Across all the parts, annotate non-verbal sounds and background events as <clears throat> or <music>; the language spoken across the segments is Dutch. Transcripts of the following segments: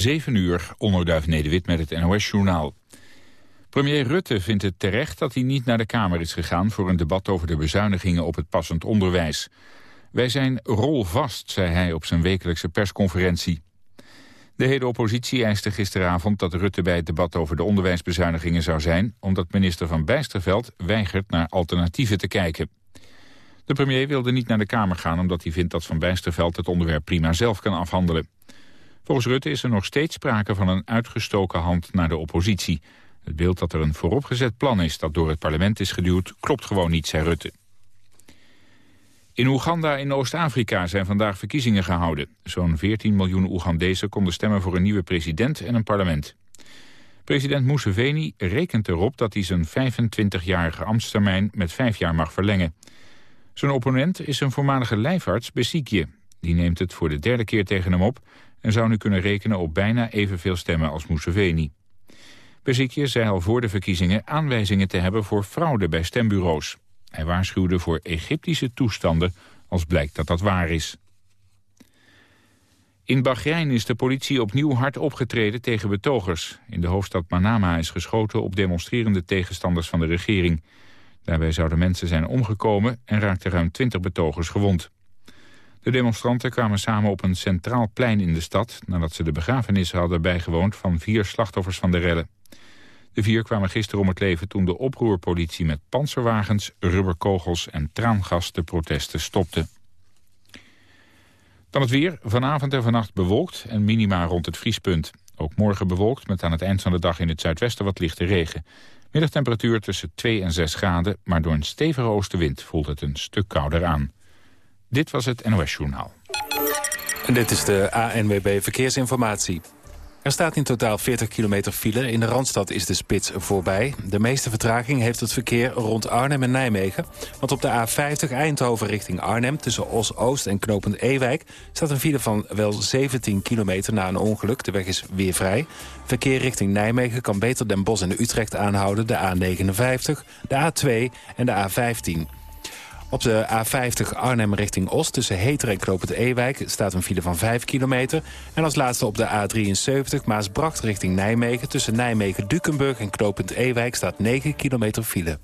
7 uur, onderduif Nederwit met het NOS-journaal. Premier Rutte vindt het terecht dat hij niet naar de Kamer is gegaan... voor een debat over de bezuinigingen op het passend onderwijs. Wij zijn rolvast, zei hij op zijn wekelijkse persconferentie. De hele oppositie eiste gisteravond dat Rutte bij het debat over de onderwijsbezuinigingen zou zijn... omdat minister Van Bijsterveld weigert naar alternatieven te kijken. De premier wilde niet naar de Kamer gaan omdat hij vindt dat Van Bijsterveld het onderwerp prima zelf kan afhandelen. Volgens Rutte is er nog steeds sprake van een uitgestoken hand naar de oppositie. Het beeld dat er een vooropgezet plan is dat door het parlement is geduwd klopt gewoon niet, zei Rutte. In Oeganda in Oost-Afrika zijn vandaag verkiezingen gehouden. Zo'n 14 miljoen Oegandezen konden stemmen voor een nieuwe president en een parlement. President Museveni rekent erop dat hij zijn 25-jarige ambtstermijn met vijf jaar mag verlengen. Zijn opponent is een voormalige lijfarts, Besikje. Die neemt het voor de derde keer tegen hem op... en zou nu kunnen rekenen op bijna evenveel stemmen als Museveni. Besikje zei al voor de verkiezingen aanwijzingen te hebben voor fraude bij stembureaus. Hij waarschuwde voor Egyptische toestanden als blijkt dat dat waar is. In Bahrein is de politie opnieuw hard opgetreden tegen betogers. In de hoofdstad Manama is geschoten op demonstrerende tegenstanders van de regering. Daarbij zouden mensen zijn omgekomen en raakten ruim 20 betogers gewond. De demonstranten kwamen samen op een centraal plein in de stad... nadat ze de begrafenis hadden bijgewoond van vier slachtoffers van de rellen. De vier kwamen gisteren om het leven toen de oproerpolitie met panzerwagens, rubberkogels en traangas de protesten stopte. Dan het weer. Vanavond en vannacht bewolkt en minima rond het vriespunt. Ook morgen bewolkt met aan het eind van de dag in het zuidwesten wat lichte regen. Middagtemperatuur tussen 2 en 6 graden, maar door een stevige oostenwind voelt het een stuk kouder aan. Dit was het NOS Journaal. En dit is de ANWB Verkeersinformatie. Er staat in totaal 40 kilometer file. In de Randstad is de spits voorbij. De meeste vertraging heeft het verkeer rond Arnhem en Nijmegen. Want op de A50 Eindhoven richting Arnhem... tussen Os-Oost en Knopend Ewijk... staat een file van wel 17 kilometer na een ongeluk. De weg is weer vrij. Verkeer richting Nijmegen kan beter Den Bosch en Utrecht aanhouden. De A59, de A2 en de A15. Op de A50 Arnhem richting Oost tussen Heter en Knopend Ewijk staat een file van 5 kilometer. En als laatste op de A73 Maasbracht richting Nijmegen tussen Nijmegen-Dukenburg en Knopend Ewijk staat 9 kilometer file.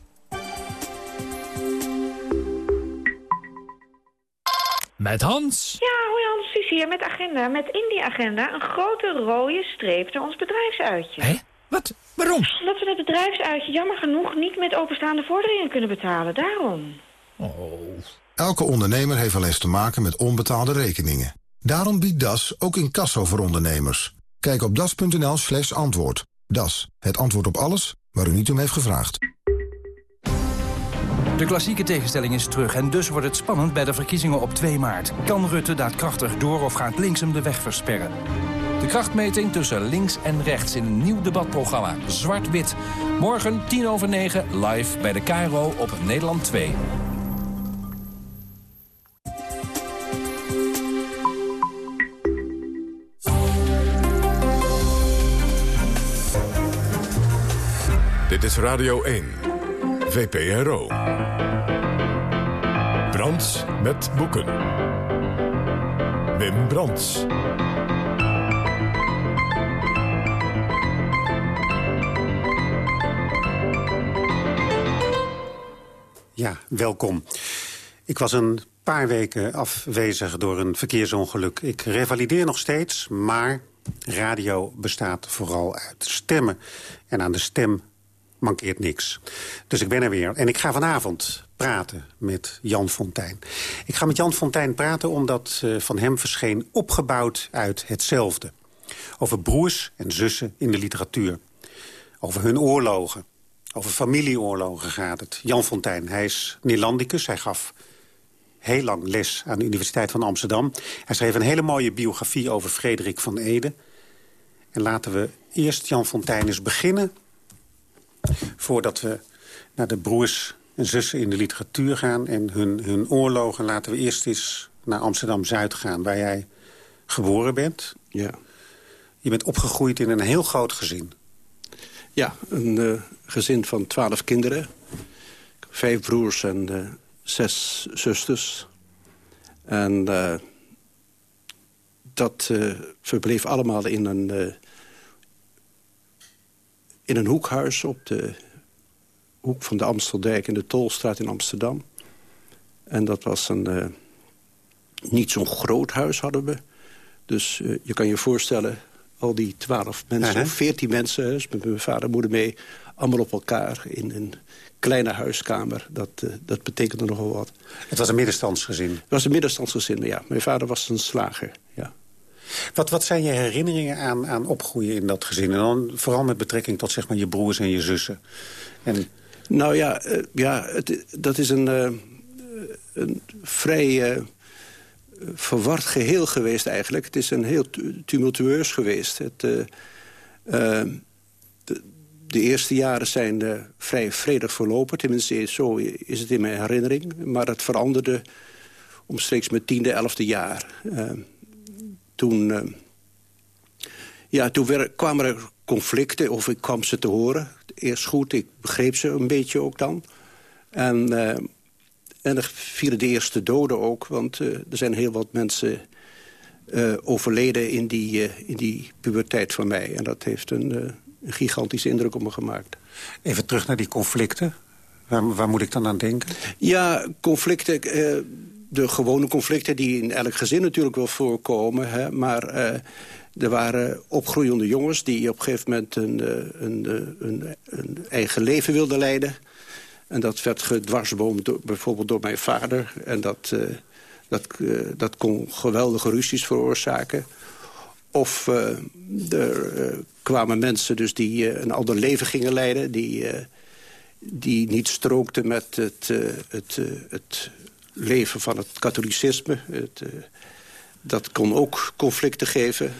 Met Hans. Ja, hoi Hans, Suus hier met agenda. Met in die agenda een grote rode streep naar ons bedrijfsuitje. Hé? Wat? Waarom? Omdat we het bedrijfsuitje jammer genoeg niet met openstaande vorderingen kunnen betalen. Daarom. Oh. Elke ondernemer heeft wel eens te maken met onbetaalde rekeningen. Daarom biedt DAS ook incasso voor ondernemers. Kijk op das.nl slash antwoord. DAS, het antwoord op alles waar u niet om heeft gevraagd. De klassieke tegenstelling is terug en dus wordt het spannend bij de verkiezingen op 2 maart. Kan Rutte daadkrachtig door of gaat links hem de weg versperren? De krachtmeting tussen links en rechts in een nieuw debatprogramma. Zwart-wit. Morgen 10 over 9 live bij de KRO op Nederland 2. Dit is Radio 1, VPRO. Brands met boeken. Wim Brands. Ja, welkom. Ik was een paar weken afwezig door een verkeersongeluk. Ik revalideer nog steeds, maar radio bestaat vooral uit stemmen. En aan de stem mankeert niks. Dus ik ben er weer. En ik ga vanavond praten met Jan Fontijn. Ik ga met Jan Fontijn praten omdat uh, van hem verscheen opgebouwd uit hetzelfde. Over broers en zussen in de literatuur. Over hun oorlogen. Over familieoorlogen gaat het. Jan Fontijn, hij is Neerlandicus. Hij gaf heel lang les aan de Universiteit van Amsterdam. Hij schreef een hele mooie biografie over Frederik van Ede. En laten we eerst Jan Fontijn eens beginnen Voordat we naar de broers en zussen in de literatuur gaan... en hun, hun oorlogen, laten we eerst eens naar Amsterdam-Zuid gaan... waar jij geboren bent. Ja. Je bent opgegroeid in een heel groot gezin. Ja, een uh, gezin van twaalf kinderen. Vijf broers en uh, zes zusters. En uh, dat verbleef allemaal in een, in een hoekhuis... op de hoek van de Amsteldijk en de Tolstraat in Amsterdam. En dat was een... niet zo'n groot huis hadden we. Dus je kan je voorstellen, al die twaalf mensen, of veertien mensen... Dus met mijn vader en moeder mee, allemaal op elkaar in een kleine huiskamer. Dat, uh, dat betekende nogal wat. Het was een middenstandsgezin? Het was een middenstandsgezin, ja. Mijn vader was een slager, ja. Wat, wat zijn je herinneringen aan, aan opgroeien in dat gezin? En dan vooral met betrekking tot zeg maar, je broers en je zussen. En... Nou ja, uh, ja dat is een, uh, een vrij verward geheel geweest eigenlijk. Het is een heel tumultueus geweest. Het, de eerste jaren zijn uh, vrij vredig verlopen. Tenminste, zo is het in mijn herinnering. Maar het veranderde omstreeks mijn tiende, elfde jaar. Uh, toen, uh, ja, toen kwamen er conflicten, of ik kwam ze te horen. Eerst goed, ik begreep ze een beetje ook dan. En, en er vielen de eerste doden ook, want er zijn heel wat mensen... overleden in die, in die puberteit van mij. En dat heeft een een gigantische indruk op me gemaakt. Even terug naar die conflicten. Waar, waar moet ik dan aan denken? Ja, conflicten... Eh, de gewone conflicten die in elk gezin natuurlijk wel voorkomen. Hè, maar uh, er waren opgroeiende jongens die op een gegeven moment een, eh, een, een, een eigen leven wilden leiden. En dat werd gedwarsboomd door, bijvoorbeeld door mijn vader. En dat, dat, dat kon geweldige ruzies veroorzaken. Of er kwamen mensen dus die een ander leven gingen leiden... die, die niet strookten met het, het, het leven van het katholicisme. Het, dat kon ook conflicten geven.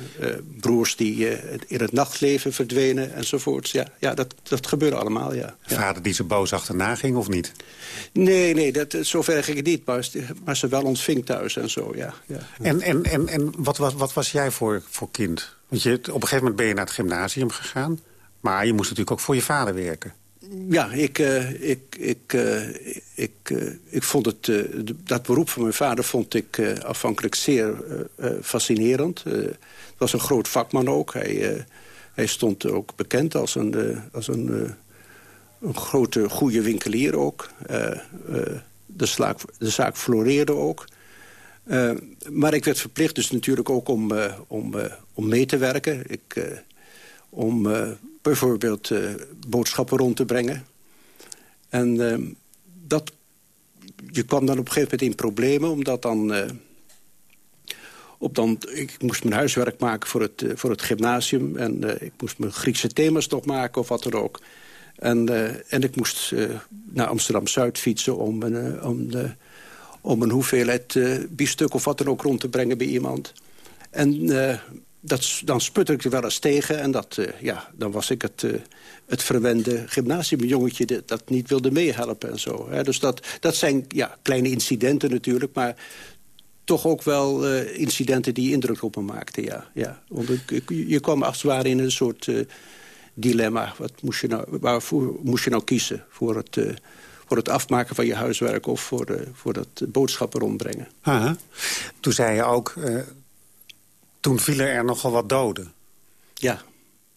broers die in het nachtleven verdwenen enzovoorts. Ja, ja dat, dat gebeurde allemaal, ja. Vader die ze boos achterna ging of niet? Nee, nee, dat, zover ging het niet. Maar, maar ze wel ontving thuis en zo, ja. ja. En, en, en, en wat, was, wat was jij voor, voor kind? Want je, op een gegeven moment ben je naar het gymnasium gegaan. Maar je moest natuurlijk ook voor je vader werken. Ja, ik, uh, ik, ik, uh, ik, uh, ik vond het, dat beroep van mijn vader vond ik afhankelijk zeer fascinerend. het was een groot vakman ook. Hij, hij stond ook bekend als een, als een, een grote, goede winkelier ook. de, slaak, de zaak floreerde ook. Maar ik werd verplicht dus natuurlijk ook om, om, om mee te werken. Ik, om bijvoorbeeld boodschappen rond te brengen. En ehm, dat, je kwam dan op een gegeven moment in problemen... omdat dan, op dan... Ik moest mijn huiswerk maken voor het, voor het gymnasium... en ik moest mijn Griekse thema's nog maken of wat dan ook... En, en ik moest naar Amsterdam-Zuid fietsen om, om de om een hoeveelheid biefstuk of wat dan ook rond te brengen bij iemand. En dat, dan sputte ik er wel eens tegen. En dat, uh, ja, dan was ik het, het verwende gymnasiumjongetje dat, niet wilde meehelpen en zo. Hè. Dus dat, dat zijn ja, kleine incidenten natuurlijk, maar toch ook wel incidenten die indruk op me maakten, ja. ja. Want je kwam als het ware in een soort dilemma. Wat moest je nou, waarvoor moest je nou kiezen? Voor het voor het afmaken van je huiswerk... of voor, voor dat boodschappen rondbrengen. Toen zei je ook, uh, toen vielen er nogal wat doden. Ja.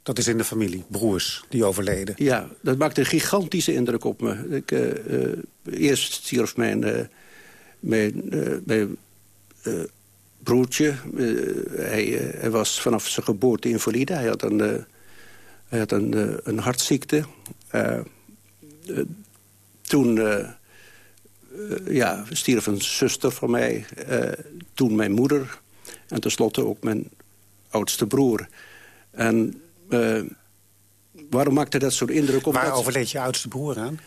Dat is in de familie, broers die overleden. Ja, dat maakte een gigantische indruk op me. Ik, uh, uh, eerst stierf mijn, mijn, mijn broertje. Hij, hij, was vanaf zijn geboorte invalide. Hij had een, hij had een, een hartziekte toen ja, stierf een zuster van mij. Toen mijn moeder. En tenslotte ook mijn oudste broer. En uh, waarom maakte dat zo'n indruk op? Waar overleed je oudste broer aan?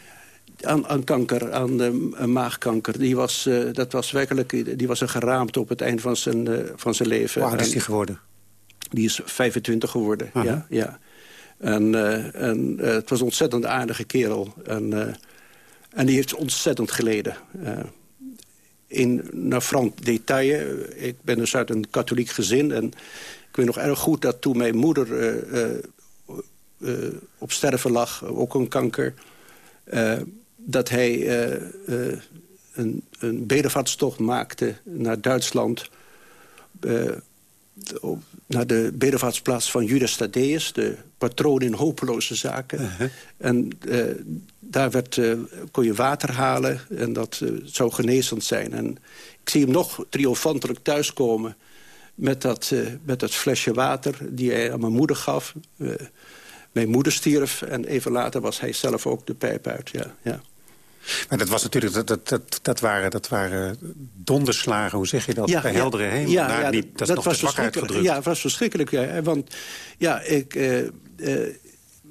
Aan, aan kanker, aan de maagkanker. Die was, dat was werkelijk, die was een geraamte op het eind van zijn, van zijn leven. Hoe oud is die geworden? Die is 25 geworden, ja. ja. En, en het was een ontzettend aardige kerel. En en die heeft ontzettend geleden. In naar Frank detail. Ik ben dus uit een katholiek gezin. En ik weet nog erg goed dat toen mijn moeder uh, uh, op sterven lag, ook een kanker... dat hij een, een maakte naar Duitsland... naar de bedevaartsplaats van Judas Thaddeus... de patroon in hopeloze zaken. Uh-huh. En uh, daar werd, uh, kon je water halen en dat uh, zou genezend zijn. En ik zie hem nog triomfantelijk thuiskomen met dat, met dat flesje water... die hij aan mijn moeder gaf. mijn moeder stierf en even later was hij zelf ook de pijp uit. Ja, ja. Maar dat was natuurlijk, dat, dat, dat, dat, waren, dat waren donderslagen, hoe zeg je dat, bij heldere hemel. Ja, ja, dat, niet, dat, dat was verschrikkelijk. Ja, het was verschrikkelijk. Ja, want ja, ik, uh, uh,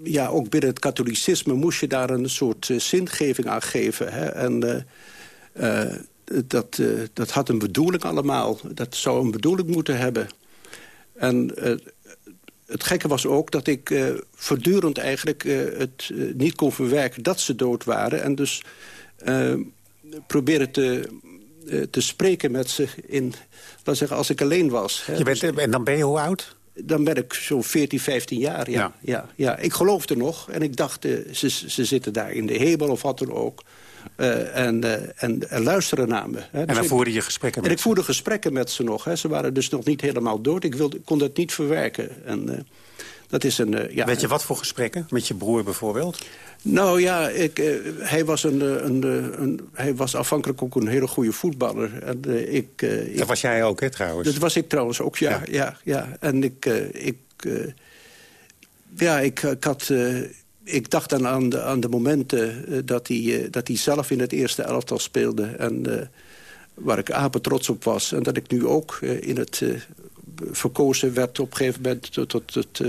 ja, ook binnen het katholicisme moest je daar een soort uh, zingeving aan geven. Hè? En dat, dat had een bedoeling allemaal. Dat zou een bedoeling moeten hebben. En het gekke was ook dat ik uh, voortdurend eigenlijk uh, het uh, niet kon verwerken dat ze dood waren. En dus probeerde te, te spreken met ze in, laat zeggen, als ik alleen was. Hè. Je bent, en dan ben je hoe oud? Dan ben ik zo'n 14, 15 jaar, ja. ja. Ja, ja. Ik geloofde nog en ik dacht, ze, ze zitten daar in de hemel of wat dan ook. Uh, en, uh, en, en, luisteren naar me. Hè. En dan dus voerde je gesprekken met En ik voerde gesprekken met ze nog. Hè. Ze waren dus nog niet helemaal dood. Ik wilde, kon dat niet verwerken. En, uh, dat is een, ja, Weet je wat voor gesprekken? Met je broer bijvoorbeeld? Nou ja, ik, hij, was een, een, een, hij was afhankelijk ook een hele goede voetballer. En, ik, dat was jij ook, hè, trouwens? Dat was ik trouwens ook, ja. ja. ja, ja. En ik... ik ja, ik, ik had ik dacht dan aan de, aan de momenten uh, dat, hij, uh, dat hij zelf in het eerste elftal speelde. En uh, waar ik apen trots op was. En dat ik nu ook in het verkozen werd op een gegeven moment... Tot, tot,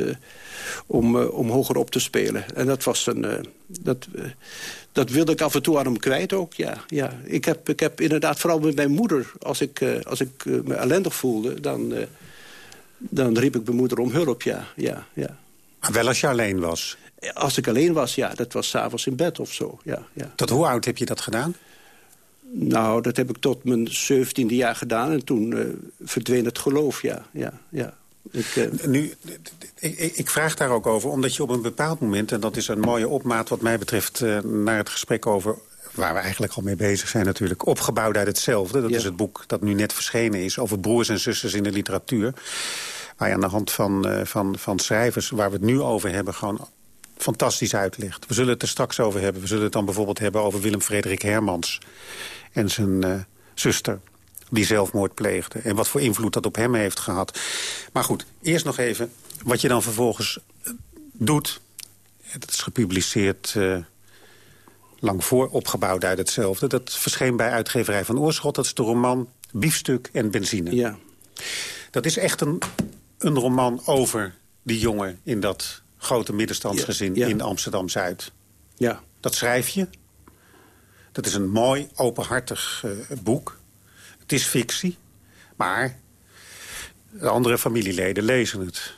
om, om hoger op te spelen. En dat was een... dat, dat wilde ik af en toe aan hem kwijt ook, ja. ja. Ik, heb, ik heb inderdaad, vooral met mijn moeder... als ik, als ik me ellendig voelde, dan, dan riep ik mijn moeder om hulp, ja. ja, ja. Wel als je alleen was? Als ik alleen was, ja, dat was s'avonds in bed of zo. Ja, ja. Tot hoe oud heb je dat gedaan? Nou, dat heb ik tot mijn zeventiende jaar gedaan. En toen uh, verdween het geloof, ja. ja, ja. Ik, uh... nu, ik, ik, vraag daar ook over, omdat je op een bepaald moment... en dat is een mooie opmaat wat mij betreft uh, naar het gesprek over... waar we eigenlijk al mee bezig zijn natuurlijk... opgebouwd uit hetzelfde. Dat ja. is het boek dat nu net verschenen is... over broers en zusters in de literatuur. Waar je aan de hand van, van, van schrijvers, waar we het nu over hebben... gewoon fantastisch uitlegt. We zullen het er straks over hebben. We zullen het dan bijvoorbeeld hebben over Willem-Frederik Hermans... en zijn uh, zuster die zelfmoord pleegde. En wat voor invloed dat op hem heeft gehad. Maar goed, eerst nog even wat je dan vervolgens uh, doet. Dat is gepubliceerd uh, lang voor opgebouwd uit hetzelfde. Dat verscheen bij uitgeverij van Oorschot. Dat is de roman Biefstuk en Benzine. Ja. Dat is echt een, een roman over die jongen in dat grote middenstandsgezin in Amsterdam-Zuid. Ja. Dat schrijf je. Dat is een mooi, openhartig uh, boek. Het is fictie. Maar de andere familieleden lezen het.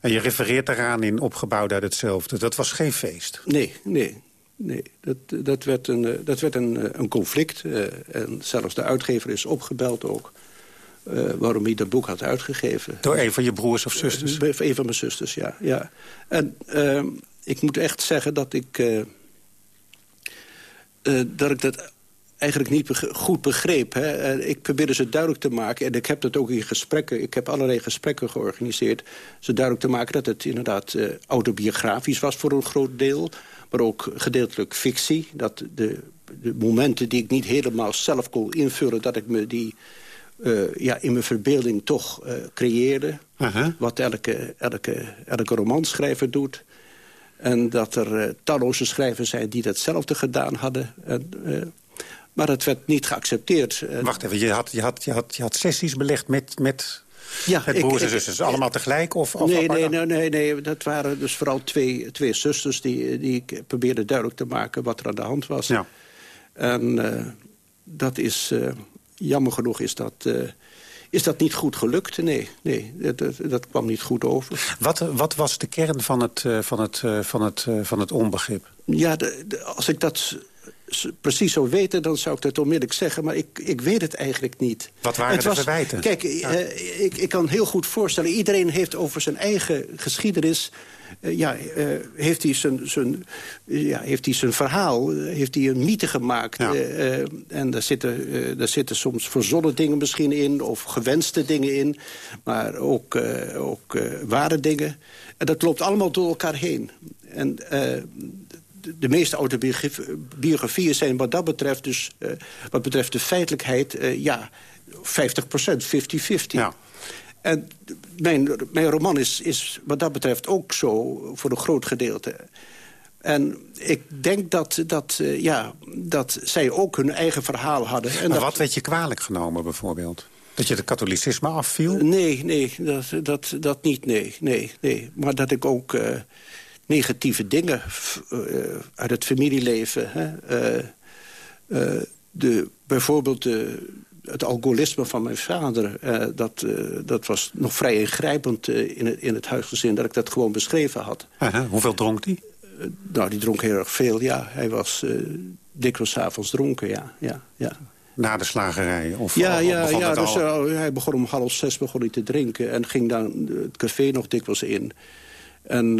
En je refereert daaraan in Opgebouwd uit hetzelfde. Dat was geen feest. Nee, nee. Nee, dat, dat werd een, eh, dat werd een, eh, een conflict. Uh, en zelfs de uitgever is opgebeld ook. Uh, waarom hij dat boek had uitgegeven. Door een van je broers of zusters? Uh, een van mijn zusters, ja. ja. En uh, ik moet echt zeggen dat ik... Eh, dat ik dat eigenlijk niet beg goed begreep. Hè. ik probeerde ze duidelijk te maken. En ik heb dat ook in gesprekken... Ik heb allerlei gesprekken georganiseerd. Ze duidelijk te maken dat het inderdaad autobiografisch was voor een groot deel. Maar ook gedeeltelijk fictie. Dat de, de momenten die ik niet helemaal zelf kon invullen... dat ik me die uh, ja, in mijn verbeelding toch uh, creëerde. Uh -huh. Wat elke, elke, elke romanschrijver doet. En dat er uh, talloze schrijvers zijn die datzelfde gedaan hadden. En, maar het werd niet geaccepteerd. Wacht even, je had, je had, je had, je had sessies belegd met, met ja, het broers en zusters. Allemaal tegelijk? Of, of nee, nee, nee, nee, nee, dat waren dus vooral twee, twee zusters... Die, die ik probeerde duidelijk te maken wat er aan de hand was. Ja. En dat is jammer genoeg is dat, uh, is dat niet goed gelukt. Nee, nee dat, dat, kwam niet goed over. Wat, wat was de kern van het, uh, van het, uh, van het, van het onbegrip? Ja, de, de, als ik dat precies zou weten, dan zou ik dat onmiddellijk zeggen. Maar ik, ik weet het eigenlijk niet. Wat waren de verwijten? Kijk, ik, ik kan heel goed voorstellen... iedereen heeft over zijn eigen geschiedenis ja, uh, heeft, hij zijn, zijn, ja, heeft hij zijn verhaal, heeft hij een mythe gemaakt. Ja. Uh, en daar zitten, daar zitten soms verzonnen dingen misschien in... of gewenste dingen in, maar ook, ook ware dingen. En dat loopt allemaal door elkaar heen. En de, de meeste autobiografieën zijn wat dat betreft... dus wat betreft de feitelijkheid, ja, 50% 50-50. Ja. En mijn, mijn roman is, is wat dat betreft ook zo voor een groot gedeelte. En ik denk dat, dat, uh, ja, dat zij ook hun eigen verhaal hadden. En maar dat... wat werd je kwalijk genomen bijvoorbeeld? Dat je het katholicisme afviel? Nee, nee, dat, dat, dat niet, nee, nee, nee. Maar dat ik ook uh, negatieve dingen uh, uit het familieleven... Hè, de, bijvoorbeeld de, het alcoholisme van mijn vader... Uh, dat, uh, dat was nog vrij ingrijpend uh, in, het, in het huisgezin... dat ik dat gewoon beschreven had. -huh. Hoeveel dronk hij? nou, die dronk heel erg veel, ja. Hij was dikwijls avonds dronken, ja. ja, ja. Na de slagerij? Of, ja, ja, ja dus, hij begon om half zes begon hij te drinken... en ging dan het café nog dikwijls in... En,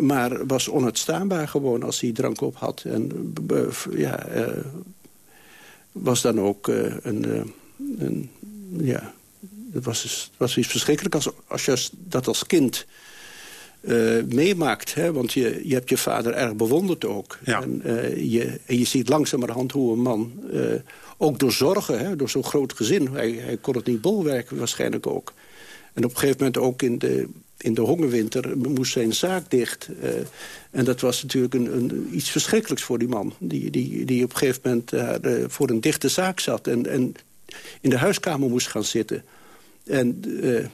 maar was onuitstaanbaar gewoon als hij drank op had. En ja, was dan ook uh, een, uh, een, Ja, het was, dus, was iets verschrikkelijk als, als je dat als kind uh, meemaakt. Hè? Want je, je hebt je vader erg bewonderd ook. Ja. En, je, en je ziet langzamerhand hoe een man... ook door zorgen, hè, door zo'n groot gezin... Hij, hij kon het niet bolwerken waarschijnlijk ook. En op een gegeven moment ook in de, in de hongerwinter moest zijn zaak dicht. Uh, en dat was natuurlijk een, een, iets verschrikkelijks voor die man. Die, die, die op een gegeven moment uh, voor een dichte zaak zat. En, en in de huiskamer moest gaan zitten. En uh,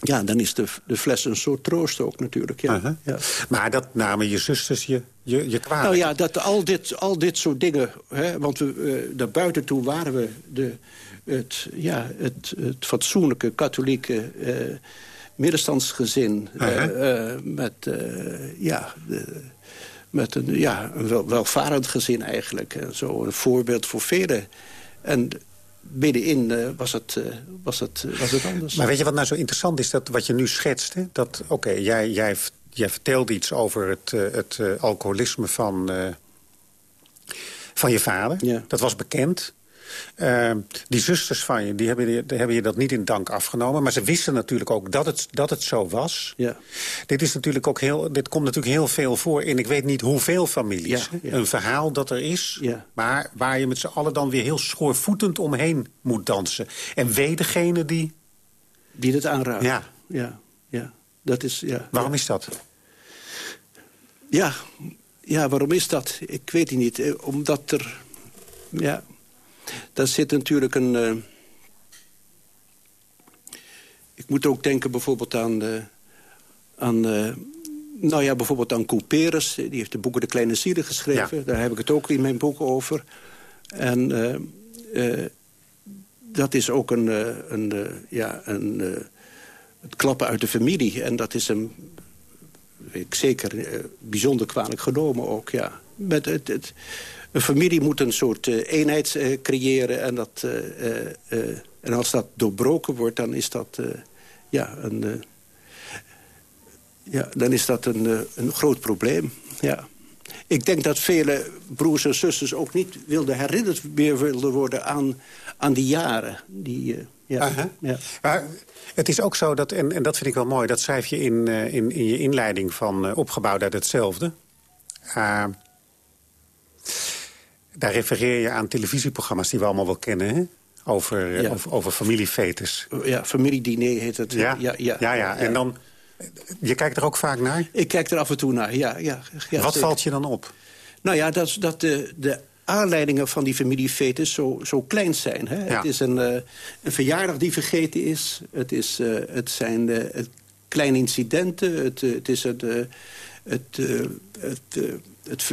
ja, dan is de, de fles een soort troost ook natuurlijk. Ja. -huh. ja. Maar dat namen je zusters je, je, je kwalijk? Nou ja, dat, al, dit, al dit soort dingen... Hè, want we, daar buiten toe waren we de, het, ja, het, het fatsoenlijke katholieke middenstandsgezin. Uh -huh. uh, met, uh, ja, de, met een, ja, een wel, welvarend gezin eigenlijk. zo een voorbeeld voor velen. En binnenin was, het, was, het, was het anders. Maar weet je wat nou zo interessant is? Dat wat je nu schetst. Hè? Dat, oké, okay, jij, jij, jij vertelde iets over het, het alcoholisme van, van je vader. Ja. Dat was bekend. Uh, die zusters van je, die hebben, die hebben je dat niet in dank afgenomen. Maar ze wisten natuurlijk ook dat het, dat het zo was. Ja. Dit, is natuurlijk ook heel, dit komt natuurlijk heel veel voor in ik weet niet hoeveel families. Ja, ja. Een verhaal dat er is, maar waar je met z'n allen dan weer heel schoorvoetend omheen moet dansen. En wee degene die... Die het aanraakt. Ja. Ja, ja. Dat is, ja. Waarom is dat? Ja, ja, waarom is dat? Ik weet het niet. Eh, omdat er... Ja, daar zit natuurlijk een... Uh, ik moet ook denken bijvoorbeeld aan... Uh, aan uh, nou ja, bijvoorbeeld aan Couperus. Die heeft de boeken De Kleine Zielen geschreven. Ja. Daar heb ik het ook in mijn boek over. En dat is ook een... een ja, een het klappen uit de familie. En dat is hem, weet ik zeker, bijzonder kwalijk genomen ook, ja. Met het, het, een familie moet een soort uh, eenheid uh, creëren. En, dat, uh, en als dat doorbroken wordt, dan is dat, ja, een, ja, dan is dat een, een groot probleem. Ja. Ik denk dat vele broers en zusters ook niet wilden herinnerd meer wilden worden aan, aan die jaren. Die, ja, ja. Maar het is ook zo, dat, en, en dat vind ik wel mooi... dat schrijf je in, in, in je inleiding van Opgebouwd uit hetzelfde... Daar refereer je aan televisieprogramma's die we allemaal wel kennen, hè? Over, eh, ja. over, over familiefetes. Ja, familiediner heet het. Ja, ja, ja, ja, ja. En dan, je kijkt er ook vaak naar? Ik kijk er af en toe naar, ja. ja, Wat zeker. valt je dan op? Nou ja, dat, dat de, de aanleidingen van die familiefetes zo, zo klein zijn. Hè? Het is een, uh, een verjaardag die vergeten is. Het, is, uh, het zijn uh, kleine incidenten. Het, het is het, het, het het, het,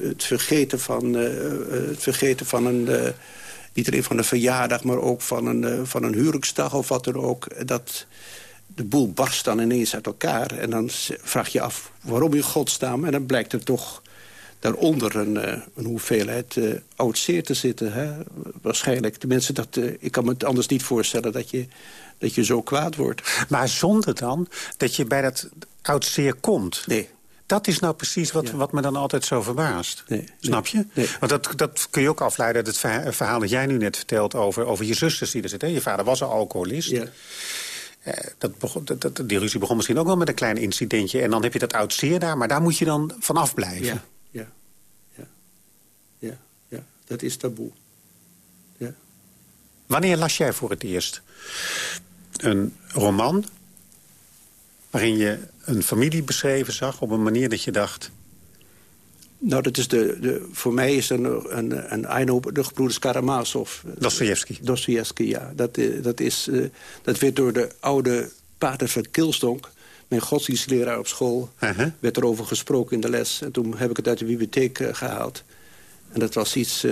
het, vergeten van, uh, het vergeten van een... Uh, niet alleen van een verjaardag, maar ook van een, van een huwelijksdag of wat dan ook. Dat, de boel barst dan ineens uit elkaar. En dan vraag je af waarom in godsnaam. En dan blijkt er toch daaronder een, een hoeveelheid uh, oud zeer te zitten. Hè? Waarschijnlijk. Tenminste, dat, uh, ik kan me het anders niet voorstellen dat je, dat je zo kwaad wordt. Maar zonder dan dat je bij dat oud zeer komt? Nee. Dat is nou precies wat, ja. wat me dan altijd zo verbaast. Nee, Snap je? Nee. Want dat, dat kun je ook afleiden uit het verhaal dat jij nu net vertelt... over, over je zusters die er zitten. Je vader was een alcoholist. Ja. Uh, dat begon, dat, die ruzie begon misschien ook wel met een klein incidentje. En dan heb je dat oud zeer daar, maar daar moet je dan vanaf blijven. Ja, ja, ja. Ja, ja. dat is taboe. Ja. Wanneer las jij voor het eerst een roman... waarin je een familie beschreven zag op een manier dat je dacht... Nou, dat is de, de, voor mij is een, een, een eindhoop de gebroeders Karamazov. Dostoevsky. Dostoevsky, ja. Dat, dat, is, dat werd door de oude pater van Kilstonk... mijn godsdienstleraar op school, uh -huh. werd erover gesproken in de les. En toen heb ik het uit de bibliotheek uh, gehaald. En dat was iets...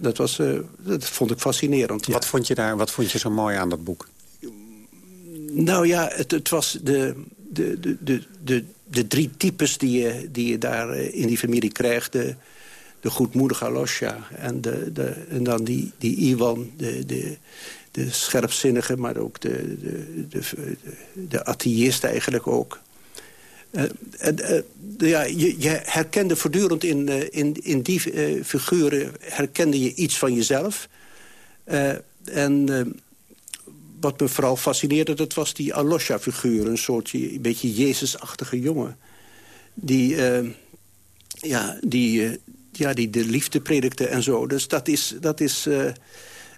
Dat, was, dat vond ik fascinerend. Wat, vond je daar, wat vond je zo mooi aan dat boek? Nou ja, het, het was de, de, de, de, de, drie types die je, die je daar in die familie krijgt. De, de goedmoedige Alosja en, de, de, en dan die, die Iwan, de, de, de scherpzinnige... maar ook de, de, de, de, atheïst eigenlijk ook. Uh, ja, je, je, herkende voortdurend in, in, in die figuren herkende je iets van jezelf. en wat me vooral fascineerde, dat was die Alosja-figuur. Een soort een beetje Jezusachtige jongen. Die, uh, ja, die, uh, ja, die de liefde predikte en zo. Dus dat is... Dat is uh,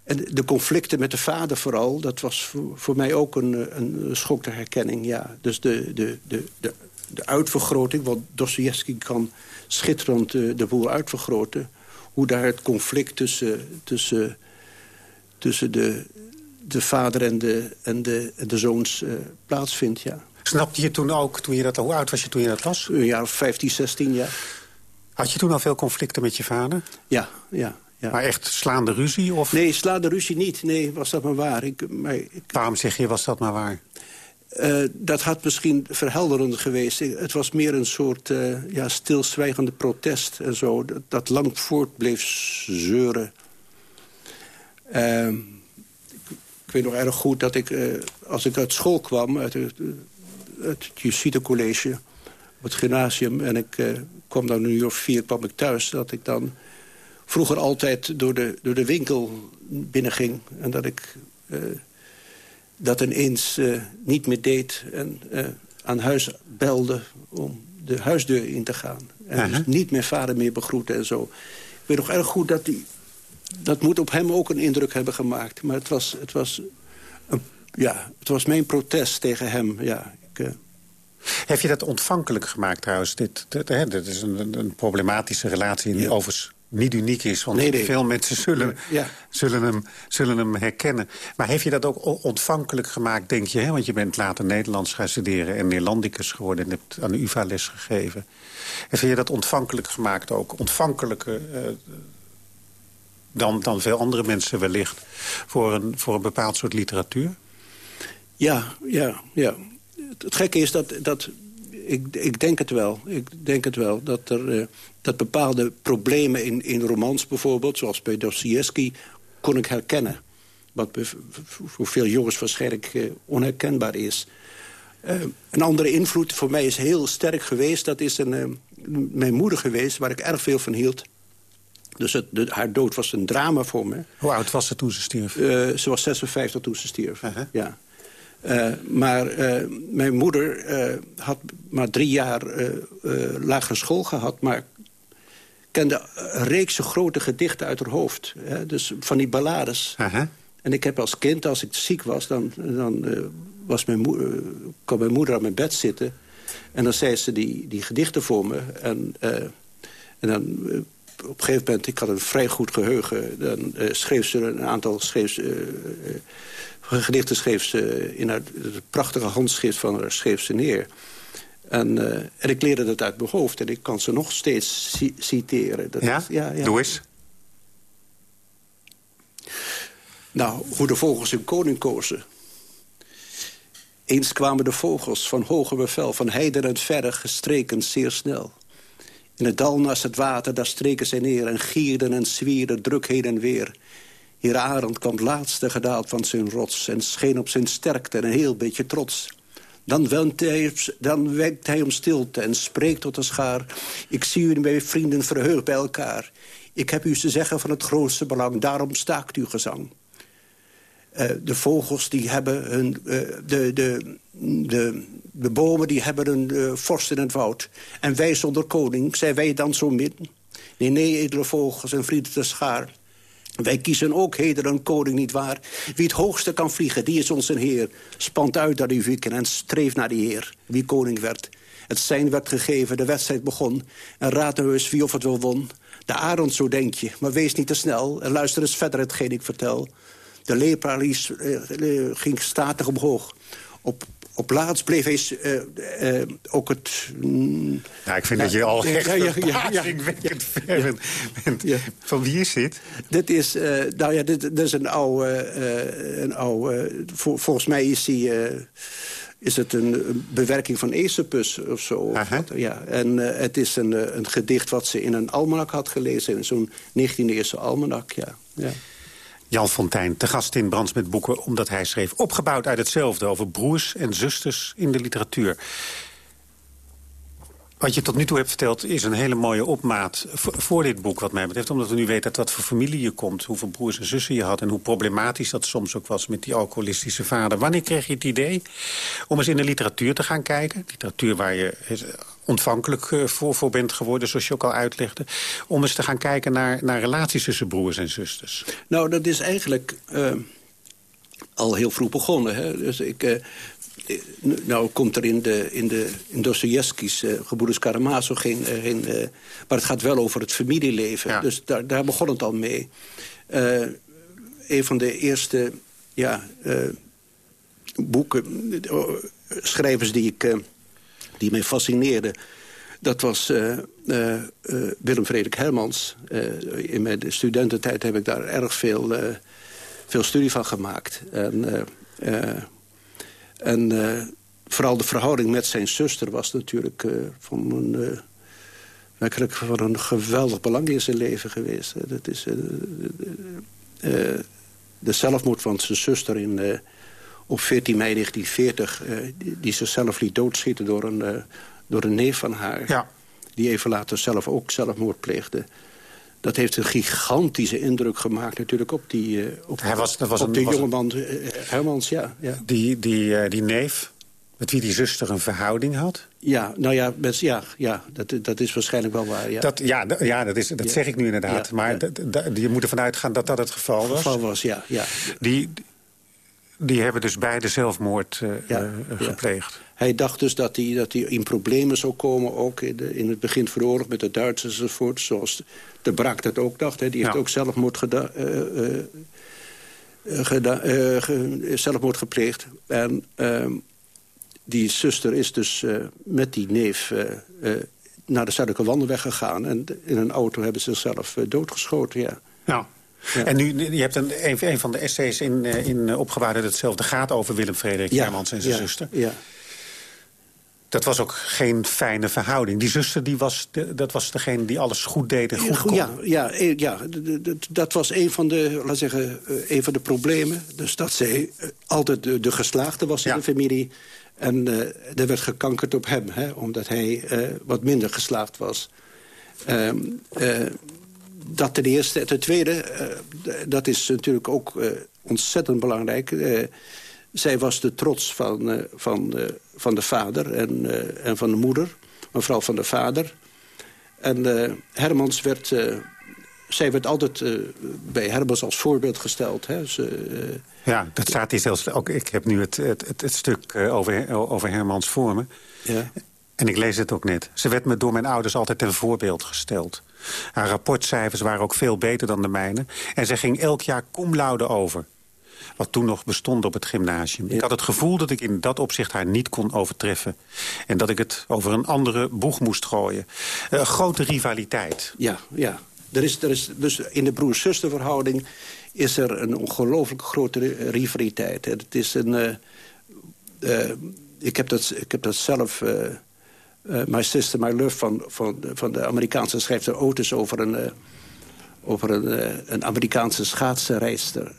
en de conflicten met de vader vooral, dat was voor, voor mij ook een, een schok ter herkenning. Ja. Dus de, de, de, de, de uitvergroting, want Dostoevsky kan schitterend de, de boel uitvergroten. Hoe daar het conflict tussen, tussen, tussen de, de vader en de, en de, en de zoons uh, plaatsvindt, ja. Snapte je toen ook, toen je dat, hoe oud was je toen je dat was? Een jaar of 15, 16, ja. Had je toen al veel conflicten met je vader? Ja, ja. ja. Maar echt slaande ruzie? Of? Nee, slaande ruzie niet. Nee, was dat maar waar. Ik, maar, ik... Waarom zeg je, was dat maar waar? Uh, dat had misschien verhelderend geweest. Het was meer een soort uh, ja, stilzwijgende protest en zo. Dat, dat lang voort bleef zeuren. Uh, ik weet nog erg goed dat ik, uh, als ik uit school kwam... uit het, het Jesuitencollege op het gymnasium... en ik uh, kwam dan uur of vier kwam ik thuis... dat ik dan vroeger altijd door de, door de winkel binnenging... en dat ik dat ineens niet meer deed... en aan huis belde om de huisdeur in te gaan. En dus niet mijn vader meer begroeten en zo. Ik weet nog erg goed dat die dat moet op hem ook een indruk hebben gemaakt. Maar het was, het was, een, ja, het was mijn protest tegen hem. Ja, ik, uh... Heb je dat ontvankelijk gemaakt trouwens? Dit, dit, hè, dit is een, een, problematische relatie die ja. overigens niet uniek is. Want nee, nee. veel mensen zullen, ja. zullen, hem, zullen hem herkennen. Maar heeft je dat ook ontvankelijk gemaakt, denk je? Hè? Want je bent later Nederlands gaan studeren en Neerlandicus geworden... en hebt aan de UvA les gegeven. Heb je dat ontvankelijk gemaakt ook? Ontvankelijke... Uh, dan, dan veel andere mensen wellicht... voor een, voor een bepaald soort literatuur? Ja, ja, ja. Het, gekke is dat... dat ik, ik denk het wel. Ik denk het wel. Dat, er, uh, dat bepaalde problemen in, in romans bijvoorbeeld... zoals bij Dostoevsky, kon ik herkennen. Wat voor veel jongens waarschijnlijk uh, onherkenbaar is. Uh, een andere invloed voor mij is heel sterk geweest. Dat is een, mijn moeder geweest, waar ik erg veel van hield. Dus het, de, haar dood was een drama voor me. Hoe oud was ze toen ze stierf? Uh, ze was 56 toen ze stierf, uh -huh. ja. Uh, maar uh, mijn moeder had maar drie jaar lagere school gehad... maar kende een reeks grote gedichten uit haar hoofd. Hè? Dus van die ballades. -huh. En ik heb als kind, als ik ziek was... dan, dan was mijn moeder, kwam mijn moeder aan mijn bed zitten... en dan zei ze die, die gedichten voor me. En, en dan op een gegeven moment, ik had een vrij goed geheugen... dan uh, schreef ze een aantal schreef ze, uh, uh, gedichten schreef ze in haar, het prachtige handschrift van haar schreef ze neer. En, en ik leerde dat uit mijn hoofd en ik kan ze nog steeds ci citeren. Dat ja? Is, ja, ja? Doe eens. Nou, hoe de vogels hun koning kozen. Eens kwamen de vogels van hoger bevel, van heiden en verre gestreken zeer snel. In het dal naast het water, daar streken zij neer... en gierden en zwierden druk heen en weer. Hier Arend kwam laatste gedaald van zijn rots... en scheen op zijn sterkte en een heel beetje trots. Dan, wenkt hij, dan wenkt hij om stilte en spreekt tot de schaar. Ik zie u mijn vrienden verheugd bij elkaar. Ik heb u te zeggen van het grootste belang, daarom staakt uw gezang. Uh, de vogels die hebben hun... Uh, de, de, de, de bomen die hebben een uh, vorst in het woud. En wij zonder koning, zijn wij dan zo min? Nee, nee, edele vogels en vrienden te schaar. Wij kiezen ook heden een koning niet waar. Wie het hoogste kan vliegen, die is ons een heer. Spant uit naar die wieken en streef naar die heer. Wie koning werd. Het zijn werd gegeven, de wedstrijd begon. En raad nou eens wie of het wel won. De arend, zo denk je, maar wees niet te snel. En luister eens verder hetgeen ik vertel. De leerpalies uh, ging statig omhoog. Op op laatst bleef hij uh, uh, ook het... Mm, ja, ik vind dat je al echt ja, ja, ja, ja, ver bent. Van wie is dit? Dit is, nou ja, dit, dit, is een oude... een oude vol, volgens mij is die... is het een bewerking van Aesopus of zo? ja. En het is een, een gedicht wat ze in een almanak had gelezen. In zo'n 19e-eeuwse almanak, ja. ja. Jan Fontijn, te gast in Brands met Boeken... omdat hij schreef opgebouwd uit hetzelfde... over broers en zusters in de literatuur. Wat je tot nu toe hebt verteld is een hele mooie opmaat voor dit boek wat mij betreft. Omdat we nu weten wat voor familie je komt, hoeveel broers en zussen je had... en hoe problematisch dat soms ook was met die alcoholistische vader. Wanneer kreeg je het idee om eens in de literatuur te gaan kijken? Literatuur waar je ontvankelijk eh, voor, voor bent geworden, zoals je ook al uitlegde. Om eens te gaan kijken naar, naar relaties tussen broers en zusters. Nou, dat is eigenlijk... Uh, al heel vroeg begonnen. Hè? Dus ik, uh, nou komt er in, de, in, de, in Dostoevsky's uh, Gebroeders Karamazov geen... geen maar het gaat wel over het familieleven. Dus daar, daar begon het al mee. Een van de eerste ja, boeken, schrijvers die ik die mij fascineerde... dat was uh, uh, Willem Frederik Hermans. in mijn studententijd heb ik daar erg veel, veel studie van gemaakt. En, en vooral de verhouding met zijn zuster was natuurlijk van een... werkelijk van een geweldig belang in zijn leven geweest. Dat is de zelfmoord van zijn zuster in op 14 mei 1940... Uh, die, die, zichzelf liet doodschieten door een, uh, door een neef van haar. Ja. Die even later zelf ook zelfmoord pleegde. Dat heeft een gigantische indruk gemaakt natuurlijk op die, uh, op, Hij was, dat was op een, de jongeman Hermans. Ja, ja. Die, die, die neef, met wie die zuster een verhouding had? Ja, nou ja, ja, ja dat, dat is waarschijnlijk wel waar. Ja, dat, ja, ja dat, is, dat zeg ik nu inderdaad. maar je moet ervan uitgaan dat dat het geval was. Het geval was, ja. ja. Die, die hebben dus beide zelfmoord uh, gepleegd. Hij dacht dus dat hij, dat hij in problemen zou komen... ook in, de, in het begin van de oorlog met de Duitsers enzovoort. Zoals de Braak dat ook dacht. Hè. Die heeft ook zelfmoord, geda geda zelfmoord gepleegd. En ehm, die zuster is dus met die neef naar de Zuidelijke Wandelweg gegaan. En in een auto hebben ze zichzelf doodgeschoten, ja. Ja. En nu, je hebt een, een, van de essays in, eh, in eh, dat hetzelfde gaat over Willem Frederik ja. Hermans en zijn zuster. Ja. Dat was ook geen fijne verhouding. Die zuster die was de, dat was degene die alles goed deed en goed kon. Ja, ja, eh, ja dat was een van de, laat zeggen, een van de problemen. Dus dat zij altijd de, de geslaagde was in de familie. En uh, er werd gekankerd op hem, hè, omdat hij uh, wat minder geslaagd was. Uh, dat ten eerste. Ten tweede, uh, dat is natuurlijk ook uh, ontzettend belangrijk. Uh, zij was de trots van, van, van de vader en, en van de moeder. Maar vooral van de vader. En Hermans werd... zij werd altijd bij Hermans als voorbeeld gesteld. Hè. Ze, ja, dat staat hier zelfs ook. Ik heb nu het, het, het, stuk over, over Hermans voor me. Ja. En ik lees het ook net. Ze werd me door mijn ouders altijd ten voorbeeld gesteld. Haar rapportcijfers waren ook veel beter dan de mijne. En zij ging elk jaar cum laude over. Wat toen nog bestond op het gymnasium. Ik had het gevoel dat ik in dat opzicht haar niet kon overtreffen. En dat ik het over een andere boeg moest gooien. Uh, grote rivaliteit. Ja, ja. Er is, er is, dus in de broer-zuster is er een ongelooflijk grote rivaliteit. Het is een... Uh, uh, ik, heb dat, ik heb dat zelf Uh, My Sister, My Love van, van, van de Amerikaanse schrijfster Otis... over een, uh, over een, uh, een Amerikaanse schaatsenrijster.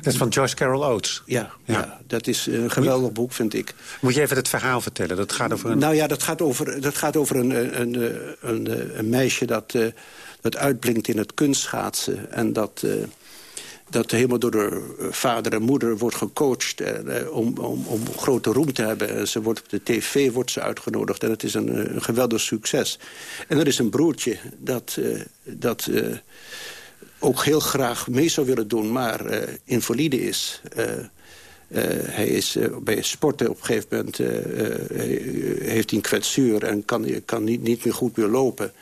dat is van Joyce Carol Oates? Ja, ja. ja dat is een geweldig boek, vind ik. Moet je even het verhaal vertellen? Dat gaat over een... Nou ja, dat gaat over, dat gaat over een, een, een, een meisje dat, dat uitblinkt in het kunstschaatsen... en dat dat helemaal door de vader en moeder wordt gecoacht eh, om, om, om grote roem te hebben. En ze wordt op de tv wordt ze uitgenodigd en het is een, een geweldig succes. En er is een broertje dat, uh, dat ook heel graag mee zou willen doen, maar uh, invalide is. hij is bij sporten op een gegeven moment heeft hij een kwetsuur en kan, kan niet, niet meer goed meer lopen.